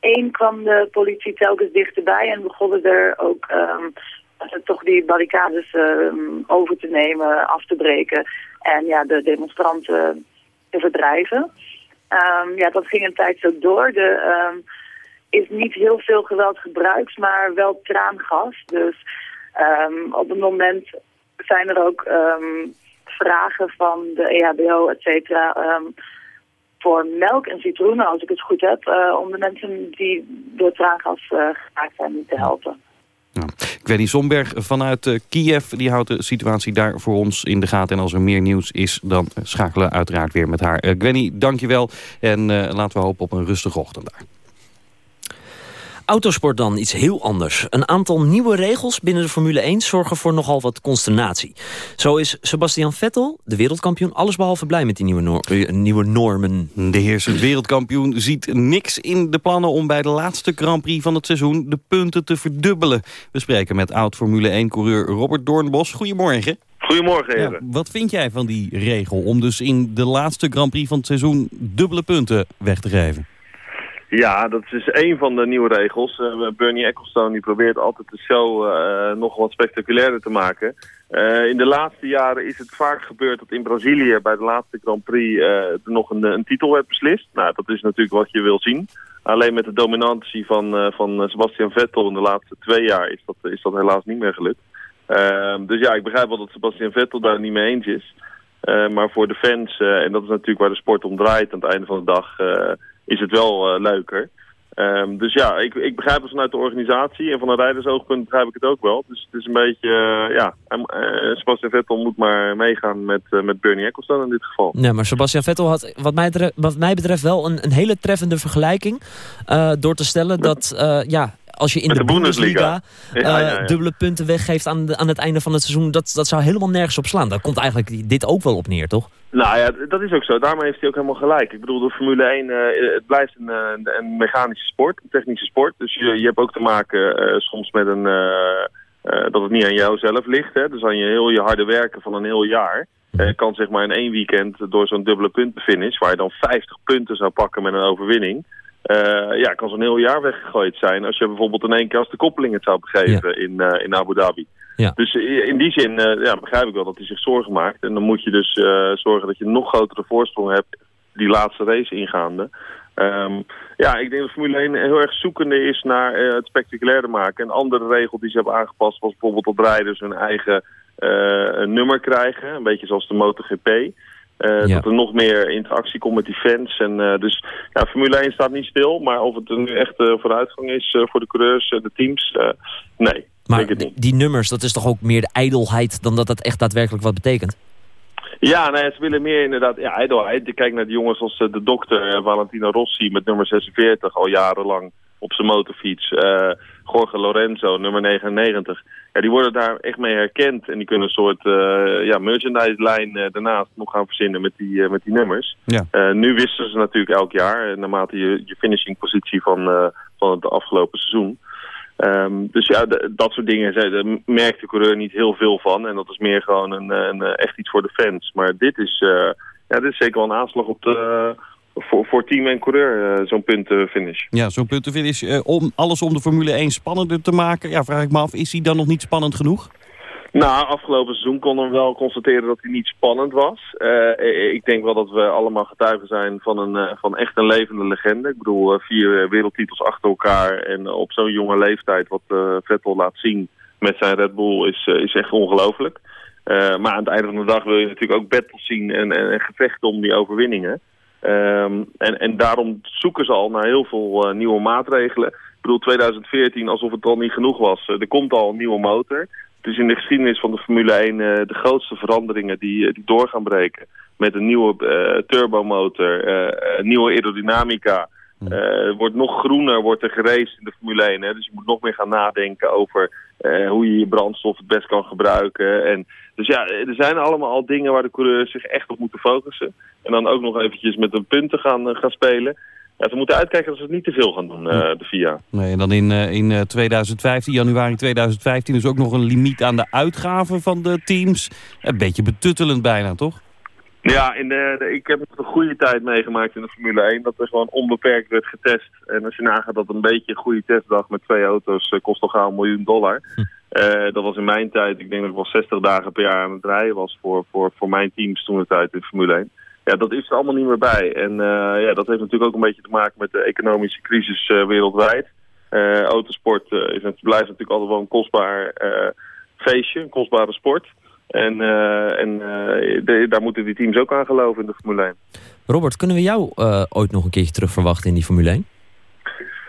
één kwam de politie telkens dichterbij en begonnen er ook toch die barricades over te nemen, af te breken. En ja, de demonstranten te verdrijven. Um, ja, dat ging een tijd zo door. Er um, is niet heel veel geweld gebruikt, maar wel traangas. Dus um, op het moment zijn er ook vragen van de EHBO, et cetera, voor melk en citroenen, als ik het goed heb, uh, om de mensen die door traangas uh, geraakt zijn te helpen. Gwenny Somberg vanuit uh, Kiev die houdt de situatie daar voor ons in de gaten. En als er meer nieuws is, dan schakelen we uiteraard weer met haar. Uh, Gwenny, dankjewel. En laten we hopen op een rustige ochtend daar. Autosport dan, iets heel anders. Een aantal nieuwe regels binnen de Formule 1 zorgen voor nogal wat consternatie. Zo is Sebastian Vettel, de wereldkampioen, allesbehalve blij met die nieuwe, eh, nieuwe normen. De heersend wereldkampioen ziet niks in de plannen om bij de laatste Grand Prix van het seizoen de punten te verdubbelen. We spreken met oud-Formule 1-coureur Robert Doornbos. Goedemorgen. Goedemorgen, Ja, wat vind jij van die regel om dus in de laatste Grand Prix van het seizoen dubbele punten weg te geven? Ja, dat is één van de nieuwe regels. Uh, Bernie Ecclestone die probeert altijd de show uh, nog wat spectaculairder te maken. Uh, in de laatste jaren is het vaak gebeurd dat in Brazilië bij de laatste Grand Prix er nog een, een, titel werd beslist. Nou, dat is natuurlijk wat je wil zien. Alleen met de dominantie van, van Sebastian Vettel in de laatste twee jaar is dat, is dat helaas niet meer gelukt. Ehm, dus ja, ik begrijp wel dat Sebastian Vettel daar niet mee eens is. maar voor de fans, en dat is natuurlijk waar de sport om draait aan het einde van de dag is het wel uh, leuker. Um, dus ja, ik, ik begrijp het vanuit de organisatie en van een rijdersoogpunt begrijp ik het ook wel. Dus het is een beetje, uh, ja, uh, Sebastian Vettel moet maar meegaan met, met Bernie Ecclestone in dit geval. Ja, maar Sebastian Vettel had wat mij, betreft, wat mij betreft wel een, een hele treffende vergelijking. door te stellen dat, ja, als je in de, Bundesliga, dubbele punten weggeeft aan, de, aan het einde van het seizoen, dat, dat zou helemaal nergens op slaan. Daar komt eigenlijk dit ook wel op neer, toch? Nou ja, dat is ook zo. Daarmee heeft hij ook helemaal gelijk. Ik bedoel, de Formule 1, uh, eh, het blijft een, een, mechanische sport, een technische sport. Dus je, je hebt ook te maken uh, soms met een, dat het niet aan jou zelf ligt. Hè? Dus aan je heel je harde werken van een heel jaar. kan zeg maar in één weekend door zo'n dubbele puntenfinish, waar je dan 50 punten zou pakken met een overwinning. Ja, kan zo'n heel jaar weggegooid zijn als je bijvoorbeeld in één keer als de koppeling het zou begeven in, in Abu Dhabi. Ja. Dus in die zin uh, ja, begrijp ik wel dat hij zich zorgen maakt. En dan moet je dus uh, zorgen dat je een nog grotere voorsprong hebt die laatste race ingaande. Um, ja, ik denk dat Formule 1 heel erg zoekende is naar uh, het spectaculairder maken. Een andere regel die ze hebben aangepast was bijvoorbeeld dat rijders hun eigen nummer krijgen. Een beetje zoals de MotoGP. Uh, Dat er nog meer interactie komt met die fans. En, uh, dus ja, Formule 1 staat niet stil. Maar of het er nu echt uh, vooruitgang is voor de coureurs en de teams, nee. Maar die nummers, dat is toch ook meer de ijdelheid dan dat dat echt daadwerkelijk wat betekent? Ja, nee, ze willen meer inderdaad ja, ijdelheid. Kijk naar de jongens als de dokter Valentino Rossi met nummer 46 al jarenlang op zijn motorfiets. Uh, Jorge Lorenzo, nummer 99. Ja, die worden daar echt mee herkend. En die kunnen een soort uh, ja, merchandise-lijn uh, daarnaast nog gaan verzinnen met die, met die nummers. Ja. nu wisten ze natuurlijk elk jaar, naarmate je, je finishing positie van, van het afgelopen seizoen. Um, dus ja, dat soort dingen daar merkt de coureur niet heel veel van. En dat is meer gewoon een, een echt iets voor de fans. Maar dit is, ja, dit is zeker wel een aanslag op de voor, voor team en coureur uh, zo'n puntenfinish. Ja, zo'n puntenfinish. Uh, om alles om de Formule 1 spannender te maken. Ja, vraag ik me af, is hij dan nog niet spannend genoeg? Nou, afgelopen seizoen konden we wel constateren dat hij niet spannend was. Uh, ik denk wel dat we allemaal getuigen zijn van, een, van echt een levende legende. Ik bedoel, vier wereldtitels achter elkaar en op zo'n jonge leeftijd wat Vettel laat zien met zijn Red Bull is, is echt ongelooflijk. maar aan het einde van de dag wil je natuurlijk ook battles zien en, en, en gevechten om die overwinningen. Um, en, en daarom zoeken ze al naar heel veel uh, nieuwe maatregelen. Ik bedoel, 2014, alsof het al niet genoeg was. Uh, er komt al een nieuwe motor. Het is in de geschiedenis van de Formule 1 uh, de grootste veranderingen die, die door gaan breken. Met een nieuwe turbomotor, nieuwe aerodynamica. Uh, wordt nog groener, wordt er geraced in de Formule 1. Hè? Dus je moet nog meer gaan nadenken over uh, hoe je je brandstof het best kan gebruiken. En, dus ja, er zijn allemaal al dingen waar de coureurs zich echt op moeten focussen. En dan ook nog eventjes met de punten gaan, uh, gaan spelen. Ja, ze moeten uitkijken dat ze het niet te veel gaan doen, de FIA. Nee, en dan in, in 2015, januari 2015, is ook nog een limiet aan de uitgaven van de teams. Een beetje betuttelend bijna, toch? Ja, in de, ik heb een goede tijd meegemaakt in de Formule 1. Dat er gewoon onbeperkt werd getest. En als je nagaat dat een beetje een goede testdag met twee auto's uh, kost toch al een miljoen dollar. Hm. Uh, dat was in mijn tijd, ik denk dat ik wel 60 dagen per jaar aan het rijden was voor, voor, voor mijn teams toen de tijd in Formule 1. Ja, dat is er allemaal niet meer bij. En uh, ja, dat heeft natuurlijk ook een beetje te maken met de economische crisis wereldwijd. autosport is, blijft natuurlijk altijd wel een kostbaar feestje, een kostbare sport. En, uh, en uh, daar moeten die teams ook aan geloven in de Formule 1. Robert, kunnen we jou uh, ooit nog een keertje terug verwachten in die Formule 1?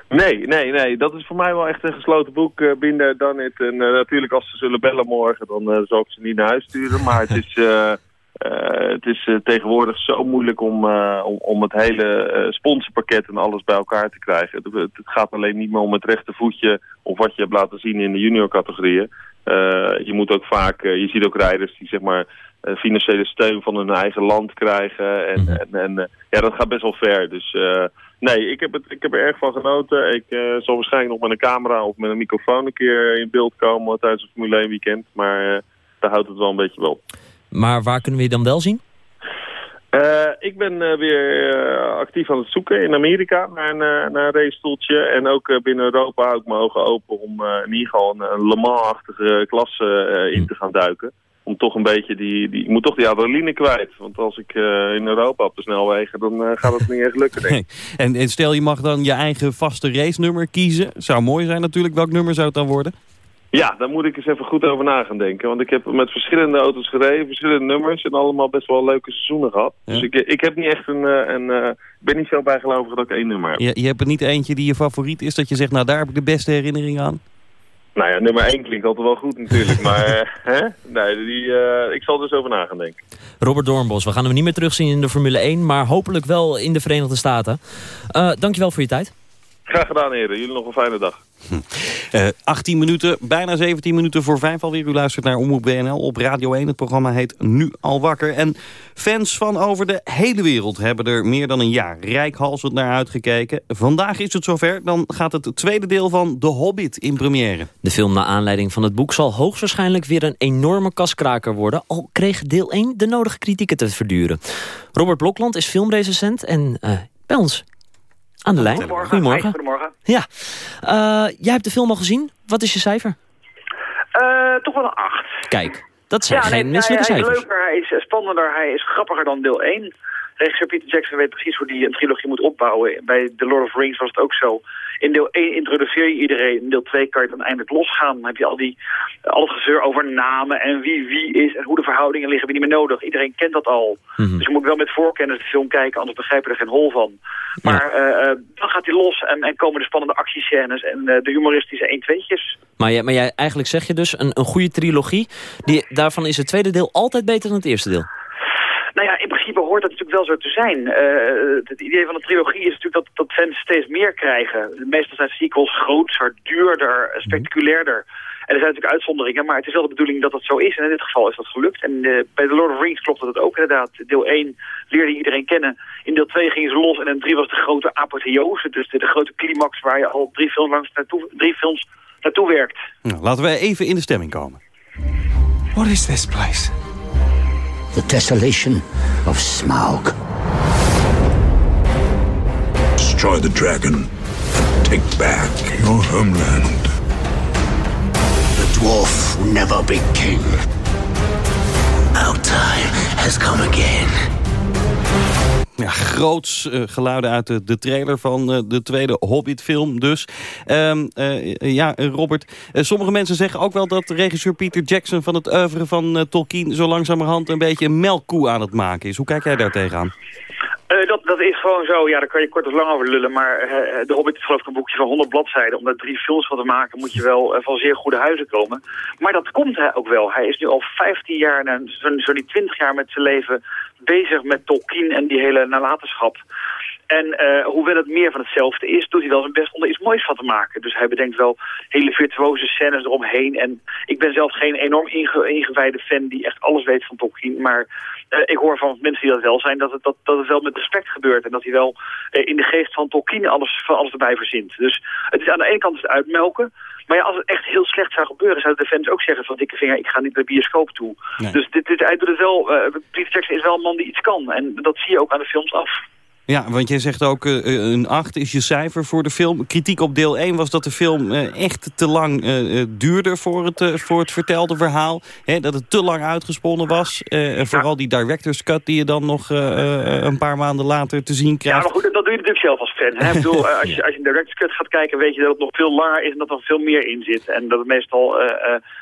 Nee, nee, nee. Dat is voor mij wel echt een gesloten boek. Uh, Binder dan het. En uh, natuurlijk als ze zullen bellen morgen, dan uh, zal ik ze niet naar huis sturen. Maar het is, *laughs* het is tegenwoordig zo moeilijk om, om, om, het hele sponsorpakket en alles bij elkaar te krijgen. Het, het, gaat alleen niet meer om het rechte voetje of wat je hebt laten zien in de junior categorieën. Je moet ook vaak, je ziet ook rijders die zeg maar financiële steun van hun eigen land krijgen. En, en, en ja, dat gaat best wel ver. Dus Nee, ik heb, het, ik heb er erg van genoten. Ik uh, zal waarschijnlijk nog met een camera of met een microfoon een keer in beeld komen tijdens een Formule 1 weekend. Maar uh, daar houdt het wel een beetje wel. Maar waar kunnen we je dan wel zien? Uh, ik ben weer actief aan het zoeken in Amerika naar een, naar een racestoeltje. En ook binnen Europa hou ik mijn ogen open om in ieder geval een, Le Mans-achtige klasse in te gaan duiken om toch een beetje die, die... Ik moet toch die adrenaline kwijt. Want als ik in Europa op de snelwegen, dan gaat het niet echt lukken, denk. *laughs* En, en, stel, je mag dan je eigen vaste race-nummer kiezen. Zou mooi zijn natuurlijk. Welk nummer zou het dan worden? Ja, daar moet ik eens even goed over na gaan denken. Want ik heb met verschillende auto's gereden, verschillende nummers... en allemaal best wel leuke seizoenen gehad. Dus ik, ik heb niet echt een... Eh, een ben niet zo bijgelovig dat ik één nummer heb. Je, je hebt er niet eentje die je favoriet is, dat je zegt... nou, daar heb ik de beste herinnering aan? Nou ja, nummer 1 klinkt altijd wel goed natuurlijk. *laughs* maar uh, hè? Nee, die, uh, ik zal er dus over na gaan denken. Robert Doornbos, we gaan hem niet meer terugzien in de Formule 1... maar hopelijk wel in de Verenigde Staten. Uh, dankjewel voor je tijd. Graag gedaan, heren. Jullie nog een fijne dag. *laughs* Uh, 18 minuten, bijna 17 minuten voor 5 alweer. U luistert naar Omroep BNL op Radio 1. Het programma heet Nu al wakker. En fans van over de hele wereld hebben er meer dan een jaar rijkhalsend naar uitgekeken. Vandaag is het zover. Dan gaat het tweede deel van The Hobbit in première. De film naar aanleiding van het boek zal hoogstwaarschijnlijk weer een enorme kaskraker worden. Al kreeg deel 1 de nodige kritieken te verduren. Robert Blokland is filmrecensent en uh, bij ons aan de lijn. Goedemorgen. Goedemorgen. goedemorgen. Ja. Uh, jij hebt de film al gezien. Wat is je cijfer? Uh, toch wel een 8. Kijk, dat zijn ja, geen nee, misselijke hij, cijfers. Hij is leuker, hij is spannender, hij is grappiger dan deel 1. Regisseur Peter Jackson weet precies hoe hij een trilogie moet opbouwen. Bij The Lord of the Rings was het ook zo. In deel 1 introduceer je iedereen. In deel 2 kan je dan eindelijk losgaan. Dan heb je al, die, al het gezeur over namen en wie wie is en hoe de verhoudingen liggen. Je niet meer nodig. Iedereen kent dat al. Mhm. Mm -hmm. Dus je moet wel met voorkennis de film kijken, anders begrijp je er geen hol van. Maar ja. uh, dan gaat hij los en, en, komen de spannende actiescènes en uh, de humoristische 1 2'tjes. Maar, jij, maar jij, eigenlijk zeg je dus een, een goede trilogie. Die, daarvan is het tweede deel altijd beter dan het eerste deel. Nou ja, in principe hoort dat natuurlijk wel zo te zijn. Uh, het idee van een trilogie is natuurlijk dat, dat fans steeds meer krijgen. Meestal zijn sequels groter, duurder, spectaculairder. En er zijn natuurlijk uitzonderingen, maar het is wel de bedoeling dat dat zo is. En in dit geval is dat gelukt. En uh, bij The Lord of the Rings klopt dat ook inderdaad. Deel 1 leerde iedereen kennen. In deel 2 gingen ze los en in 3 was de grote apotheose. Dus de, de grote climax waar je al drie films, langs naartoe, drie films naartoe werkt. Nou, laten we even in de stemming komen. What is this place? The desolation of Smaug. Destroy the dragon. Take back your homeland. The dwarf will never be king. Our time has come again. Ja, groots uh, geluiden uit de, de trailer van uh, de tweede Hobbit-film dus. Um, uh, ja, Robert, sommige mensen zeggen ook wel dat regisseur Peter Jackson... van het oeuvre van Tolkien zo langzamerhand een beetje een melkkoe aan het maken is. Hoe kijk jij daar tegenaan? Uh, dat, dat is gewoon zo, ja, daar kan je kort of lang over lullen. Maar uh, De Hobbit is geloof ik een boekje van 100 bladzijden. Om daar drie films van te maken moet je wel van zeer goede huizen komen. Maar dat komt hij ook wel. Hij is nu al 15 jaar, zo'n zo 20 jaar met zijn leven bezig met Tolkien en die hele nalatenschap. En uh, hoewel het meer van hetzelfde is, doet hij wel zijn best om er iets moois van te maken. Dus hij bedenkt wel hele virtuoze scènes eromheen. En ik ben zelf geen enorm inge ingewijde fan die echt alles weet van Tolkien. Maar uh, ik hoor van mensen die dat wel zijn, dat het, dat, dat het wel met respect gebeurt. En dat hij wel uh, in de geest van Tolkien alles, van alles erbij verzint. Dus het is aan de ene kant is het uitmelken. Maar ja, als het echt heel slecht zou gebeuren, zouden de fans ook zeggen van dikke vinger, ik ga niet naar de bioscoop toe. Nee. Dus dit, dit, hij doet het wel, Peter Jackson is wel een man die iets kan. En dat zie je ook aan de films af. Ja, want jij zegt ook uh, een 8 is je cijfer voor de film. Kritiek op deel 1 was dat de film uh, echt te lang uh, duurde voor het, voor het vertelde verhaal. Hè, dat het te lang uitgesponnen was. en vooral die director's cut die je dan nog een paar maanden later te zien krijgt. Ja, maar goed, dat doe je natuurlijk zelf als fan. Hè? Ik bedoel, *laughs* als, je, als je een director's cut gaat kijken, weet je dat het nog veel langer is en dat er veel meer in zit. En dat het meestal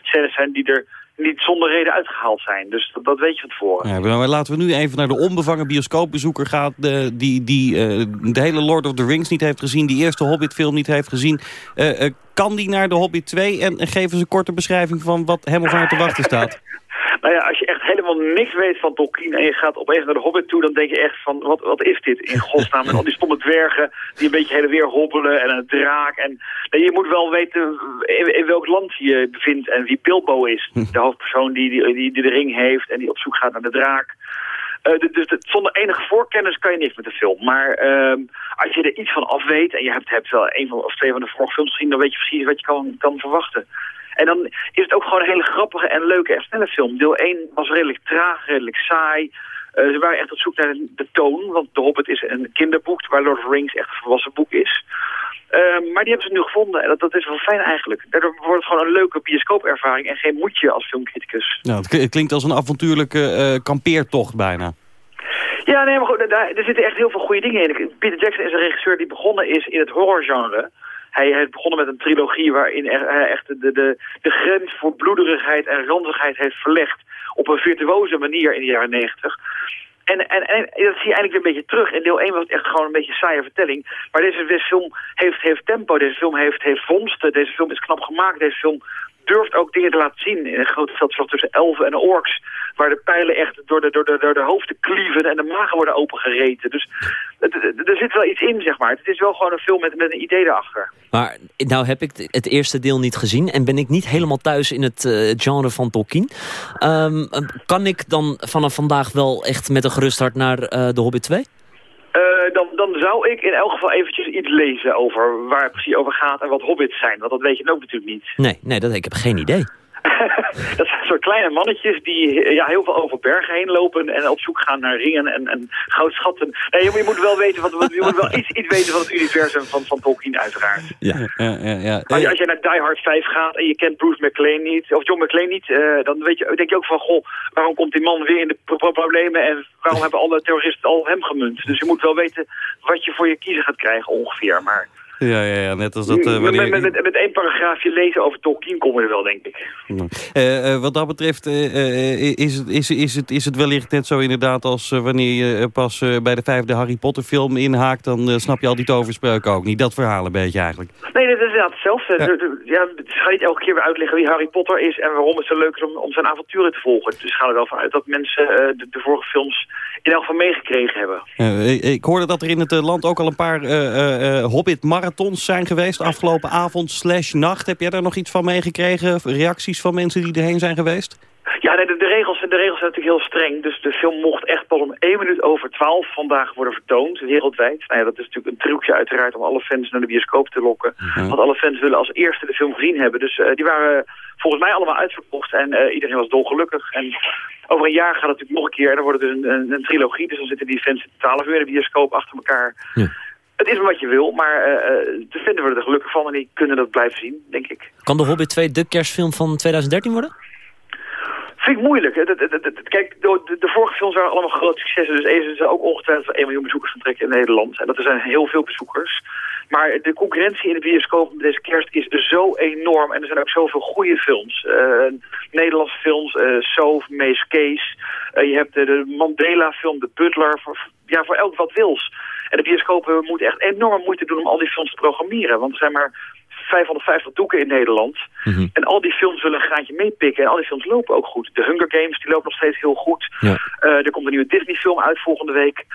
scènes zijn die er niet zonder reden uitgehaald zijn. Dus dat, weet je van tevoren. Ja, laten we nu even naar de onbevangen bioscoopbezoeker gaan... Die, die uh, de hele Lord of the Rings niet heeft gezien... die eerste Hobbit-film niet heeft gezien. Uh, uh, kan die naar de Hobbit 2? En, en geef eens een korte beschrijving van wat hem of haar te wachten staat. Nou ja, als je echt helemaal niks weet van Tolkien en je gaat opeens naar de Hobbit toe, dan denk je echt van, wat, wat is dit in godsnaam? En al die stomme dwergen die een beetje heen en weer hobbelen en een draak. En nee, je moet wel weten in, in, welk land je je bevindt en wie Bilbo is. De hoofdpersoon die, die, die, die de ring heeft en die op zoek gaat naar de draak. Uh, dus zonder enige voorkennis kan je niks met de film. Maar uh, als je er iets van af weet en je hebt, hebt wel een van, of twee van de vorige films gezien... dan weet je precies wat je kan, kan verwachten. En dan is het ook gewoon een hele grappige en leuke en snelle film. Deel 1 was redelijk traag, redelijk saai. Uh, ze waren echt op zoek naar de toon, want The Hobbit is een kinderboek... waar Lord of the Rings echt een volwassen boek is. Uh, maar die hebben ze nu gevonden en dat, dat is wel fijn eigenlijk. Daardoor wordt het gewoon een leuke bioscoopervaring en geen moedje als filmcriticus. Nou, het klinkt als een avontuurlijke uh, kampeertocht bijna. Ja, nee, maar goed, daar, er zitten echt heel veel goede dingen in. Peter Jackson is een regisseur die begonnen is in het horrorgenre. Hij heeft begonnen met een trilogie waarin hij echt de, de, de grens voor bloederigheid en ranzigheid heeft verlegd. Op een virtuoze manier in de jaren negentig. En, en, en, dat zie je eigenlijk weer een beetje terug. In deel 1 was het echt gewoon een beetje een saaie vertelling. Maar deze, deze film heeft, heeft tempo, deze film heeft, heeft vondsten, deze film is knap gemaakt, deze film durft ook dingen te laten zien in een grote veldslag tussen elfen en orks. Waar de pijlen echt door de, door de, door de hoofden klieven en de magen worden opengereten. Dus er zit wel iets in, zeg maar. Het is wel gewoon een film met, met een idee erachter. Maar nou heb ik het eerste deel niet gezien en ben ik niet helemaal thuis in het uh, genre van Tolkien. Um, kan ik dan vanaf vandaag wel echt met een gerust hart naar uh, The Hobbit 2? Uh, dan, dan zou ik in elk geval eventjes iets lezen over waar het precies over gaat en wat hobbits zijn. Want dat weet je ook natuurlijk niet. Nee, nee dat, ik heb geen idee. *laughs* dat zijn soort kleine mannetjes die ja, heel veel over bergen heen lopen en op zoek gaan naar ringen en, en goudschatten. Nee, je, je, moet wel weten wat, je moet wel iets, iets weten van het universum van, van Tolkien uiteraard. Ja, ja, ja, ja. Als, je, als je naar Die Hard 5 gaat en je kent Bruce McLean niet, of John McClane niet, uh, dan weet je, denk je ook van, goh, waarom komt die man weer in de problemen en waarom hebben alle terroristen al hem gemunt? Dus je moet wel weten wat je voor je kiezer gaat krijgen ongeveer, maar... Ja, ja, ja, net als dat... Uh, wanneer... met, met, met, één paragraafje lezen over Tolkien komen we er wel, denk ik. Uh, uh, wat dat betreft is, het, is, is, het, is het wellicht net zo inderdaad... als wanneer je pas bij de vijfde Harry Potter film inhaakt... dan snap je al die toverspreuken ook niet. Dat verhaal een beetje eigenlijk. Nee, dat is inderdaad hetzelfde. Ja. ja het gaat niet elke keer weer uitleggen wie Harry Potter is... en waarom het zo leuk is om, om zijn avonturen te volgen. Dus gaan er wel vanuit dat mensen de, de, vorige films in elk geval meegekregen hebben. Ik, hoorde dat er in het land ook al een paar Hobbit marathons zijn geweest afgelopen avond slash nacht. Heb jij daar nog iets van meegekregen? Reacties van mensen die erheen zijn geweest? Ja, nee, de, de, regels, de regels zijn natuurlijk heel streng. Dus de film mocht echt pas om 1 minuut over 12 vandaag worden vertoond, wereldwijd. Nou ja, dat is natuurlijk een trucje uiteraard om alle fans naar de bioscoop te lokken. Mhm. Want alle fans willen als eerste de film gezien hebben. Dus uh, die waren volgens mij allemaal uitverkocht en uh, iedereen was dolgelukkig. En over een jaar gaat het natuurlijk nog een keer. En dan wordt het dus een, een, een trilogie, dus dan zitten die fans 12 uur in de bioscoop achter elkaar. Ja. Het is wat je wil, maar uh, te vinden we er gelukkig van en die kunnen dat blijven zien, denk ik. Kan The Hobbit 2 de kerstfilm van 2013 worden? Vind ik moeilijk. Kijk, de, de, vorige films waren allemaal grote successen. Dus deze zal ook ongetwijfeld 1 miljoen bezoekers gaan trekken in Nederland. En dat er zijn heel veel bezoekers. Maar de concurrentie in de bioscoop met deze kerst is zo enorm. En er zijn ook zoveel goede films. Uh, Nederlandse films, uh, Mees Kees. Uh, je hebt de, de Mandela-film, The Butler. Voor, ja, voor elk wat wils. En de bioscopen moeten echt enorm moeite doen om al die films te programmeren. Want er zijn maar 550 doeken in Nederland. Mm -hmm. En al die films willen een graantje meepikken. En al die films lopen ook goed. De Hunger Games, die lopen nog steeds heel goed. Ja. Uh, er komt een nieuwe Disney film uit volgende week.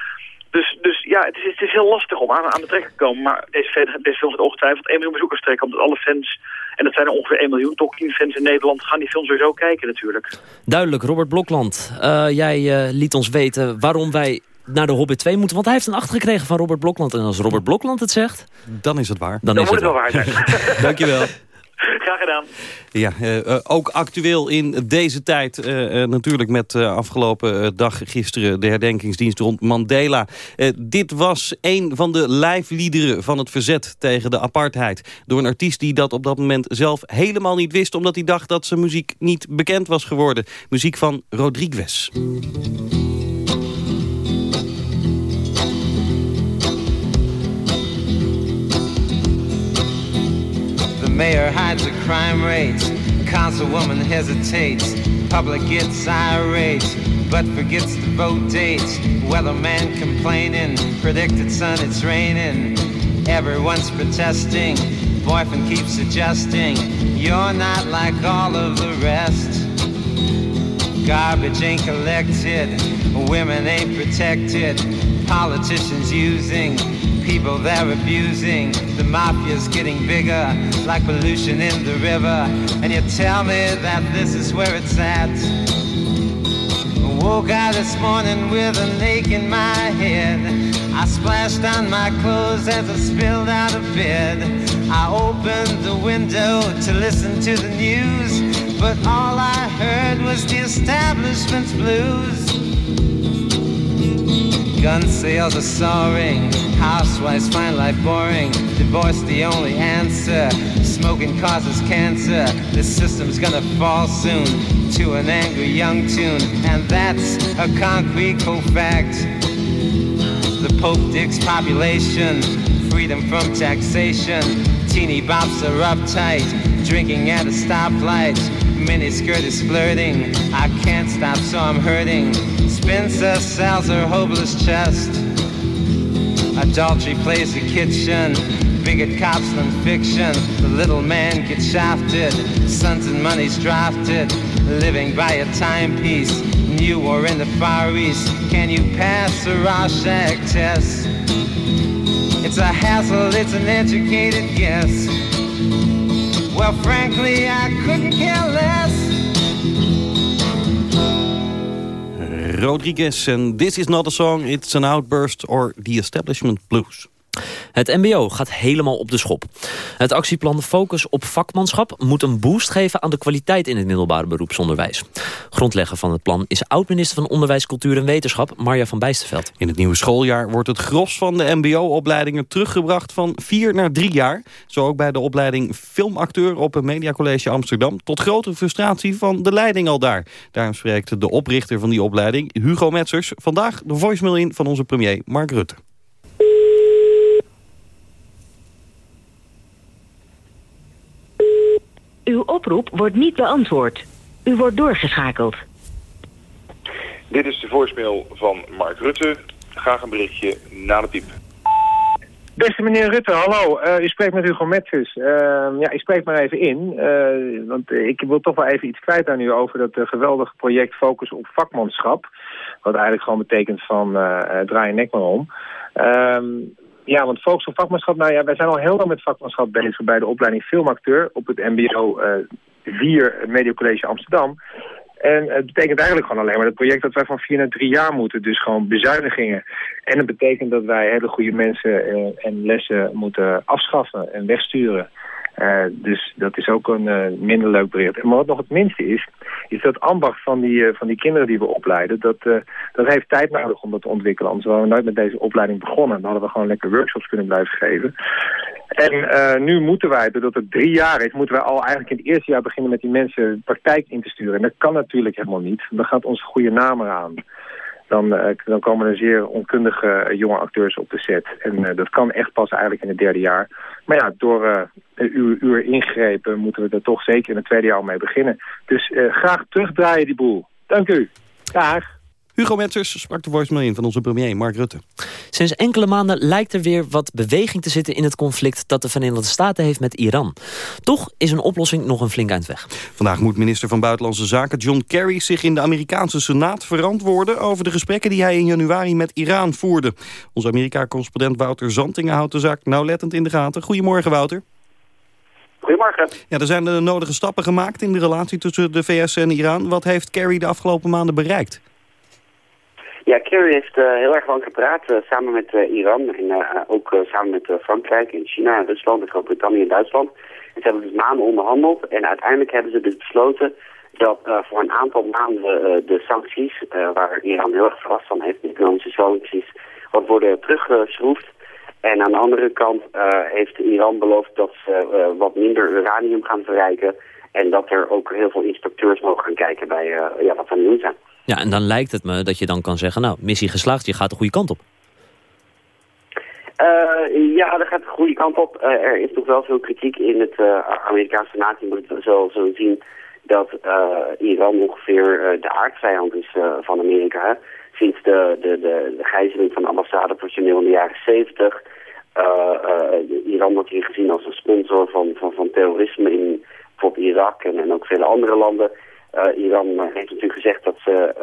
Dus, dus ja, het is, het is heel lastig om aan, aan de trek te komen. Maar deze, deze film gaat ongetwijfeld 1 miljoen bezoekers trekken. Omdat alle fans, en dat zijn er ongeveer 1 miljoen Tolkien-fans in Nederland... gaan die film sowieso kijken natuurlijk. Duidelijk, Robert Blokland. Uh, jij uh, liet ons weten waarom wij naar de Hobbit 2 moeten. Want hij heeft een acht gekregen van Robert Blokland. En als Robert Blokland het zegt... Dan is het waar. Dan, dan is moet het wel waar zijn. *laughs* Dankjewel. Graag gedaan. Ja, uh, ook actueel in deze tijd. Uh, uh, natuurlijk met afgelopen dag gisteren de herdenkingsdienst rond Mandela. dit was een van de live-liederen van het verzet tegen de apartheid. Door een artiest die dat op dat moment zelf helemaal niet wist... omdat hij dacht dat zijn muziek niet bekend was geworden. Muziek van Rodriguez. Mayor hides the crime rates Councilwoman hesitates, public gets irate, but forgets the vote dates. Weatherman complaining, predicted sun it's raining. Everyone's protesting, boyfriend keeps suggesting, you're not like all of the rest. Garbage ain't collected, women ain't protected, politicians using people they're abusing. The mafia's getting bigger, like pollution in the river. And you tell me that this is where it's at. Woke out this morning with an ache in my head. I splashed on my clothes as I spilled out of bed. I opened the window to listen to the news, but all I heard was the establishment's blues. Gun sales are soaring, housewives find life boring, divorce the only answer, smoking causes cancer, this system's gonna fall soon to an angry young tune, and that's a concrete fact. The Pope digs population, freedom from taxation, teeny bops are uptight, drinking at a stoplight, Mini miniskirt is flirting, I can't stop so I'm hurting, Spencer sells her hopeless chest. Adultery plays the kitchen. Bigot cops than fiction. The little man gets shafted. Sons and money's drafted. Living by a timepiece. New or in the Far East. Can you pass the Rorschach test? It's a hassle, it's an educated guess. Well, frankly, I couldn't care less. Rodriguez en This Is Not a Song, It's an Outburst or The Establishment Blues. Het mbo gaat helemaal op de schop. Het actieplan Focus op vakmanschap moet een boost geven aan de kwaliteit in het middelbare beroepsonderwijs. Grondlegger van het plan is oud-minister van Onderwijs, Cultuur en Wetenschap, Marja van Bijsterveld. In het nieuwe schooljaar wordt het gros van de mbo-opleidingen teruggebracht van vier naar drie jaar. Zo ook bij de opleiding filmacteur op het Mediacollege Amsterdam. Tot grote frustratie van de leiding al daar. Daarom spreekt de oprichter van die opleiding, Hugo Metzers, vandaag de voicemail in van onze premier Mark Rutte. Uw oproep wordt niet beantwoord. U wordt doorgeschakeld. Dit is de voicemail van Mark Rutte. Graag een berichtje na de piep. Beste meneer Rutte, hallo. Uh, u spreekt met Hugo Metzes. Uh, ja, ik spreek maar even in. Uh, want ik wil toch wel even iets kwijt aan u over dat geweldige project Focus op vakmanschap. Wat eigenlijk gewoon betekent van draai je nek maar om. Ehm, ja, want focus op vakmanschap, nou ja, wij zijn al heel lang met vakmanschap bezig bij de opleiding filmacteur op het mbo uh, 4 Media College Amsterdam. En het betekent eigenlijk gewoon alleen maar het project dat wij van vier naar drie jaar moeten. Dus gewoon bezuinigingen. En het betekent dat wij hele goede mensen uh, en lessen moeten afschaffen en wegsturen. Uh, dus dat is ook een uh, minder leuk bericht. Maar wat nog het minste is, is dat ambacht van die, uh, van die kinderen die we opleiden, dat, dat heeft tijd nodig om dat te ontwikkelen. Anders waren we nooit met deze opleiding begonnen. Dan hadden we gewoon lekker workshops kunnen blijven geven. En nu moeten wij, doordat het drie jaar is, moeten wij al eigenlijk in het eerste jaar beginnen met die mensen praktijk in te sturen. En dat kan natuurlijk helemaal niet. Dan gaat onze goede naam eraan dan, uh, dan komen er zeer onkundige uh, jonge acteurs op de set. En uh, dat kan echt pas eigenlijk in het derde jaar. Maar ja, door uw, ingrepen moeten we er toch zeker in het tweede jaar mee beginnen. Dus graag terugdraaien die boel. Dank u. Dag. Hugo Metzers sprak de voicemail in van onze premier Mark Rutte. Sinds enkele maanden lijkt er weer wat beweging te zitten in het conflict dat de Verenigde Staten heeft met Iran. Toch is een oplossing nog een flink eind weg. Vandaag moet minister van Buitenlandse Zaken John Kerry zich in de Amerikaanse Senaat verantwoorden over de gesprekken die hij in januari met Iran voerde. Onze Amerika-correspondent Wouter Zantingen houdt de zaak nauwlettend in de gaten. Goedemorgen Wouter. Goedemorgen. Ja, er zijn de nodige stappen gemaakt in de relatie tussen de VS en Iran. Wat heeft Kerry de afgelopen maanden bereikt? Ja, Kerry heeft uh, heel erg lang gepraat, uh, samen met uh, Iran en ook samen met Frankrijk en China, Rusland, Groot-Brittannië en Duitsland. En ze hebben dus maanden onderhandeld en uiteindelijk hebben ze dus besloten dat voor een aantal maanden de sancties, waar Iran heel erg vast van heeft, de economische sancties, wat worden teruggeschroefd. En aan de andere kant heeft Iran beloofd dat ze wat minder uranium gaan verrijken en dat er ook heel veel inspecteurs mogen gaan kijken bij ja, wat aan doen zijn. Ja, en dan lijkt het me dat je dan kan zeggen... nou, missie geslaagd, je gaat de goede kant op. Uh, ja, dat gaat de goede kant op. Uh, er is toch wel veel kritiek in het uh, Amerikaanse Senaat. Je moet zo, zo zien dat Iran ongeveer de aardvijand is van Amerika. Sinds de, de, de, de gijzeling van ambassadepersoneel in de jaren 70. Iran wordt hier gezien als een sponsor van, van, van terrorisme in bijvoorbeeld Irak en, en ook vele andere landen. Iran heeft natuurlijk gezegd dat ze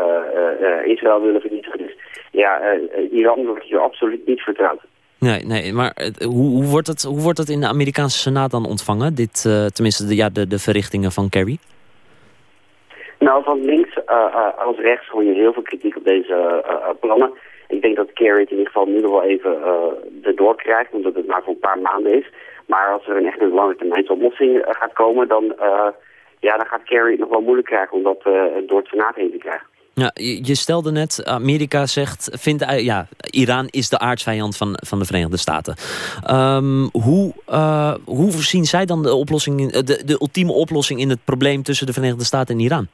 Israël willen vernietigen. Dus ja, Iran wordt hier absoluut niet vertrouwd. Nee, nee maar hoe, hoe, wordt het, hoe wordt het in de Amerikaanse Senaat dan ontvangen? Dit, uh, tenminste, de, ja, de, de verrichtingen van Kerry? Nou, van links uh, als rechts hoor je heel veel kritiek op deze plannen. Ik denk dat Kerry het in ieder geval nu nog wel even erdoor krijgt, omdat het maar voor een paar maanden is. Maar als er een echt een lange termijn oplossing gaat komen, dan, ja, dan gaat Kerry het nog wel moeilijk krijgen om dat door het Senaat heen te krijgen. Ja, je stelde net, Amerika zegt, vindt, ja, Iran is de aardsvijand van, van de Verenigde Staten. Um, hoe, uh, hoe zien zij dan de, oplossing, de, de ultieme oplossing in het probleem tussen de Verenigde Staten en Iran?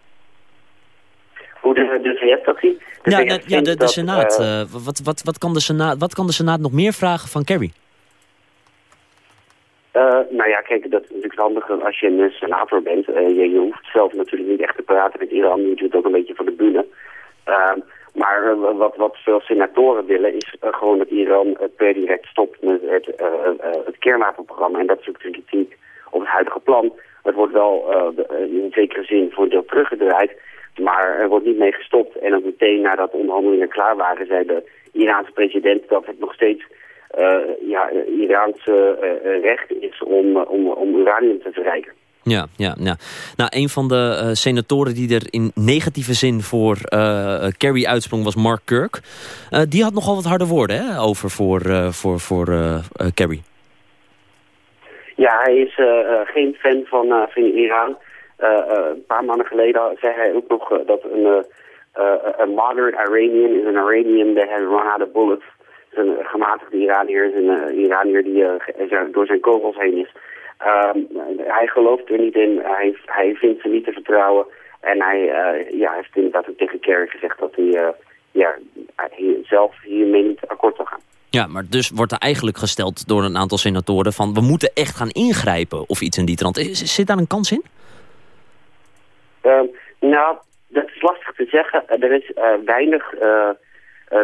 Hoe de, de VS dat ziet? ja, ja, de, de Senaat. Uh, wat, wat, wat, kan de Senaat. Wat kan de Senaat nog meer vragen van Kerry? Uh, nou ja, kijk, dat is natuurlijk handig als je een senator bent. Uh, je, hoeft zelf natuurlijk niet echt te praten met Iran. Je doet het ook een beetje voor de bühne. Uh, maar wat, wat veel senatoren willen is gewoon dat Iran per direct stopt met het, het kernwapenprogramma. En dat is ook kritiek op het huidige plan. Het wordt wel in zekere zin voor een deel teruggedraaid. Maar er wordt niet mee gestopt. En ook meteen nadat de onderhandelingen klaar waren, zei de Iraanse president dat het nog steeds ja, Iraanse uh, recht is om, om, om uranium te verrijken. Ja, ja, ja. Nou, een van de uh, senatoren die er in negatieve zin voor Kerry uitsprong was Mark Kirk. die had nogal wat harde woorden hè, over voor, voor, voor Kerry. Ja, hij is geen fan van, van Iran. een paar maanden geleden zei hij ook nog dat een, een modern Iranian is een Iranian that has run out of bullets een gematigde Iranier, is een uh, Iranier die uh, door zijn kogels heen is. Uh, hij gelooft er niet in, hij, hij vindt ze niet te vertrouwen. En hij, ja, heeft inderdaad ook tegen Kerry gezegd dat hij, ja, zelf hiermee niet akkoord zal gaan. Ja, maar dus wordt er eigenlijk gesteld door een aantal senatoren van... we moeten echt gaan ingrijpen of iets in die trant. Zit daar een kans in? Ehm, nou, dat is lastig te zeggen. Er is weinig uh,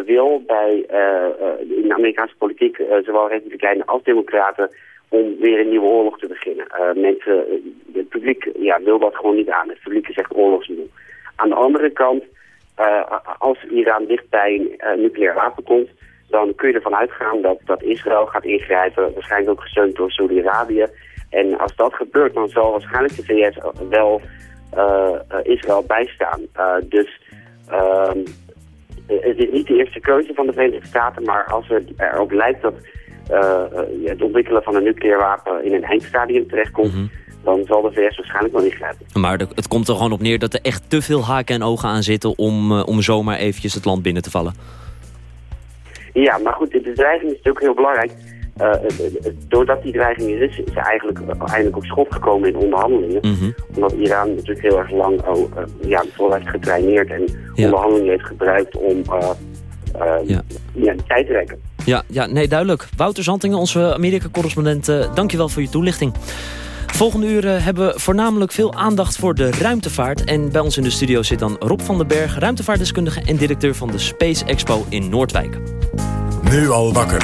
wil bij, uh, in de Amerikaanse politiek, zowel republikeinen als democraten, om weer een nieuwe oorlog te beginnen. mensen, het publiek ja, wil dat gewoon niet aan. Het publiek is echt oorlogsmoe. Aan de andere kant, als Iran dicht bij een nucleair wapen komt, dan kun je ervan uitgaan dat, dat Israël gaat ingrijpen, waarschijnlijk ook gesteund door Saudi-Arabië. En als dat gebeurt, dan zal waarschijnlijk de VS wel Israël bijstaan. dus ehm, eh, het is niet de eerste keuze van de Verenigde Staten, maar als het erop lijkt dat uh, het ontwikkelen van een nucleair wapen in een eindstadium terechtkomt, mm dan zal de VS waarschijnlijk wel ingrijpen. Maar het komt er gewoon op neer dat er echt te veel haken en ogen aan zitten om, om zomaar eventjes het land binnen te vallen. Ja, maar goed, de dreiging is natuurlijk heel belangrijk. Uh, doordat die dreiging is, is ze eigenlijk eindelijk op schot gekomen in onderhandelingen. Mhm. Omdat Iran natuurlijk heel erg lang oh, uh, ja, vooral heeft getraineerd en onderhandelingen heeft gebruikt om uh, ja. ja. tijd te rekken. Ja, ja, nee, duidelijk. Wouter Zantingen, onze Amerika-correspondent, dankjewel voor je toelichting. Volgende uur hebben we voornamelijk veel aandacht voor de ruimtevaart. En bij ons in de studio zit dan Rob van den Berg, ruimtevaartdeskundige en directeur van de Space Expo in Noordwijk. Nu al wakker.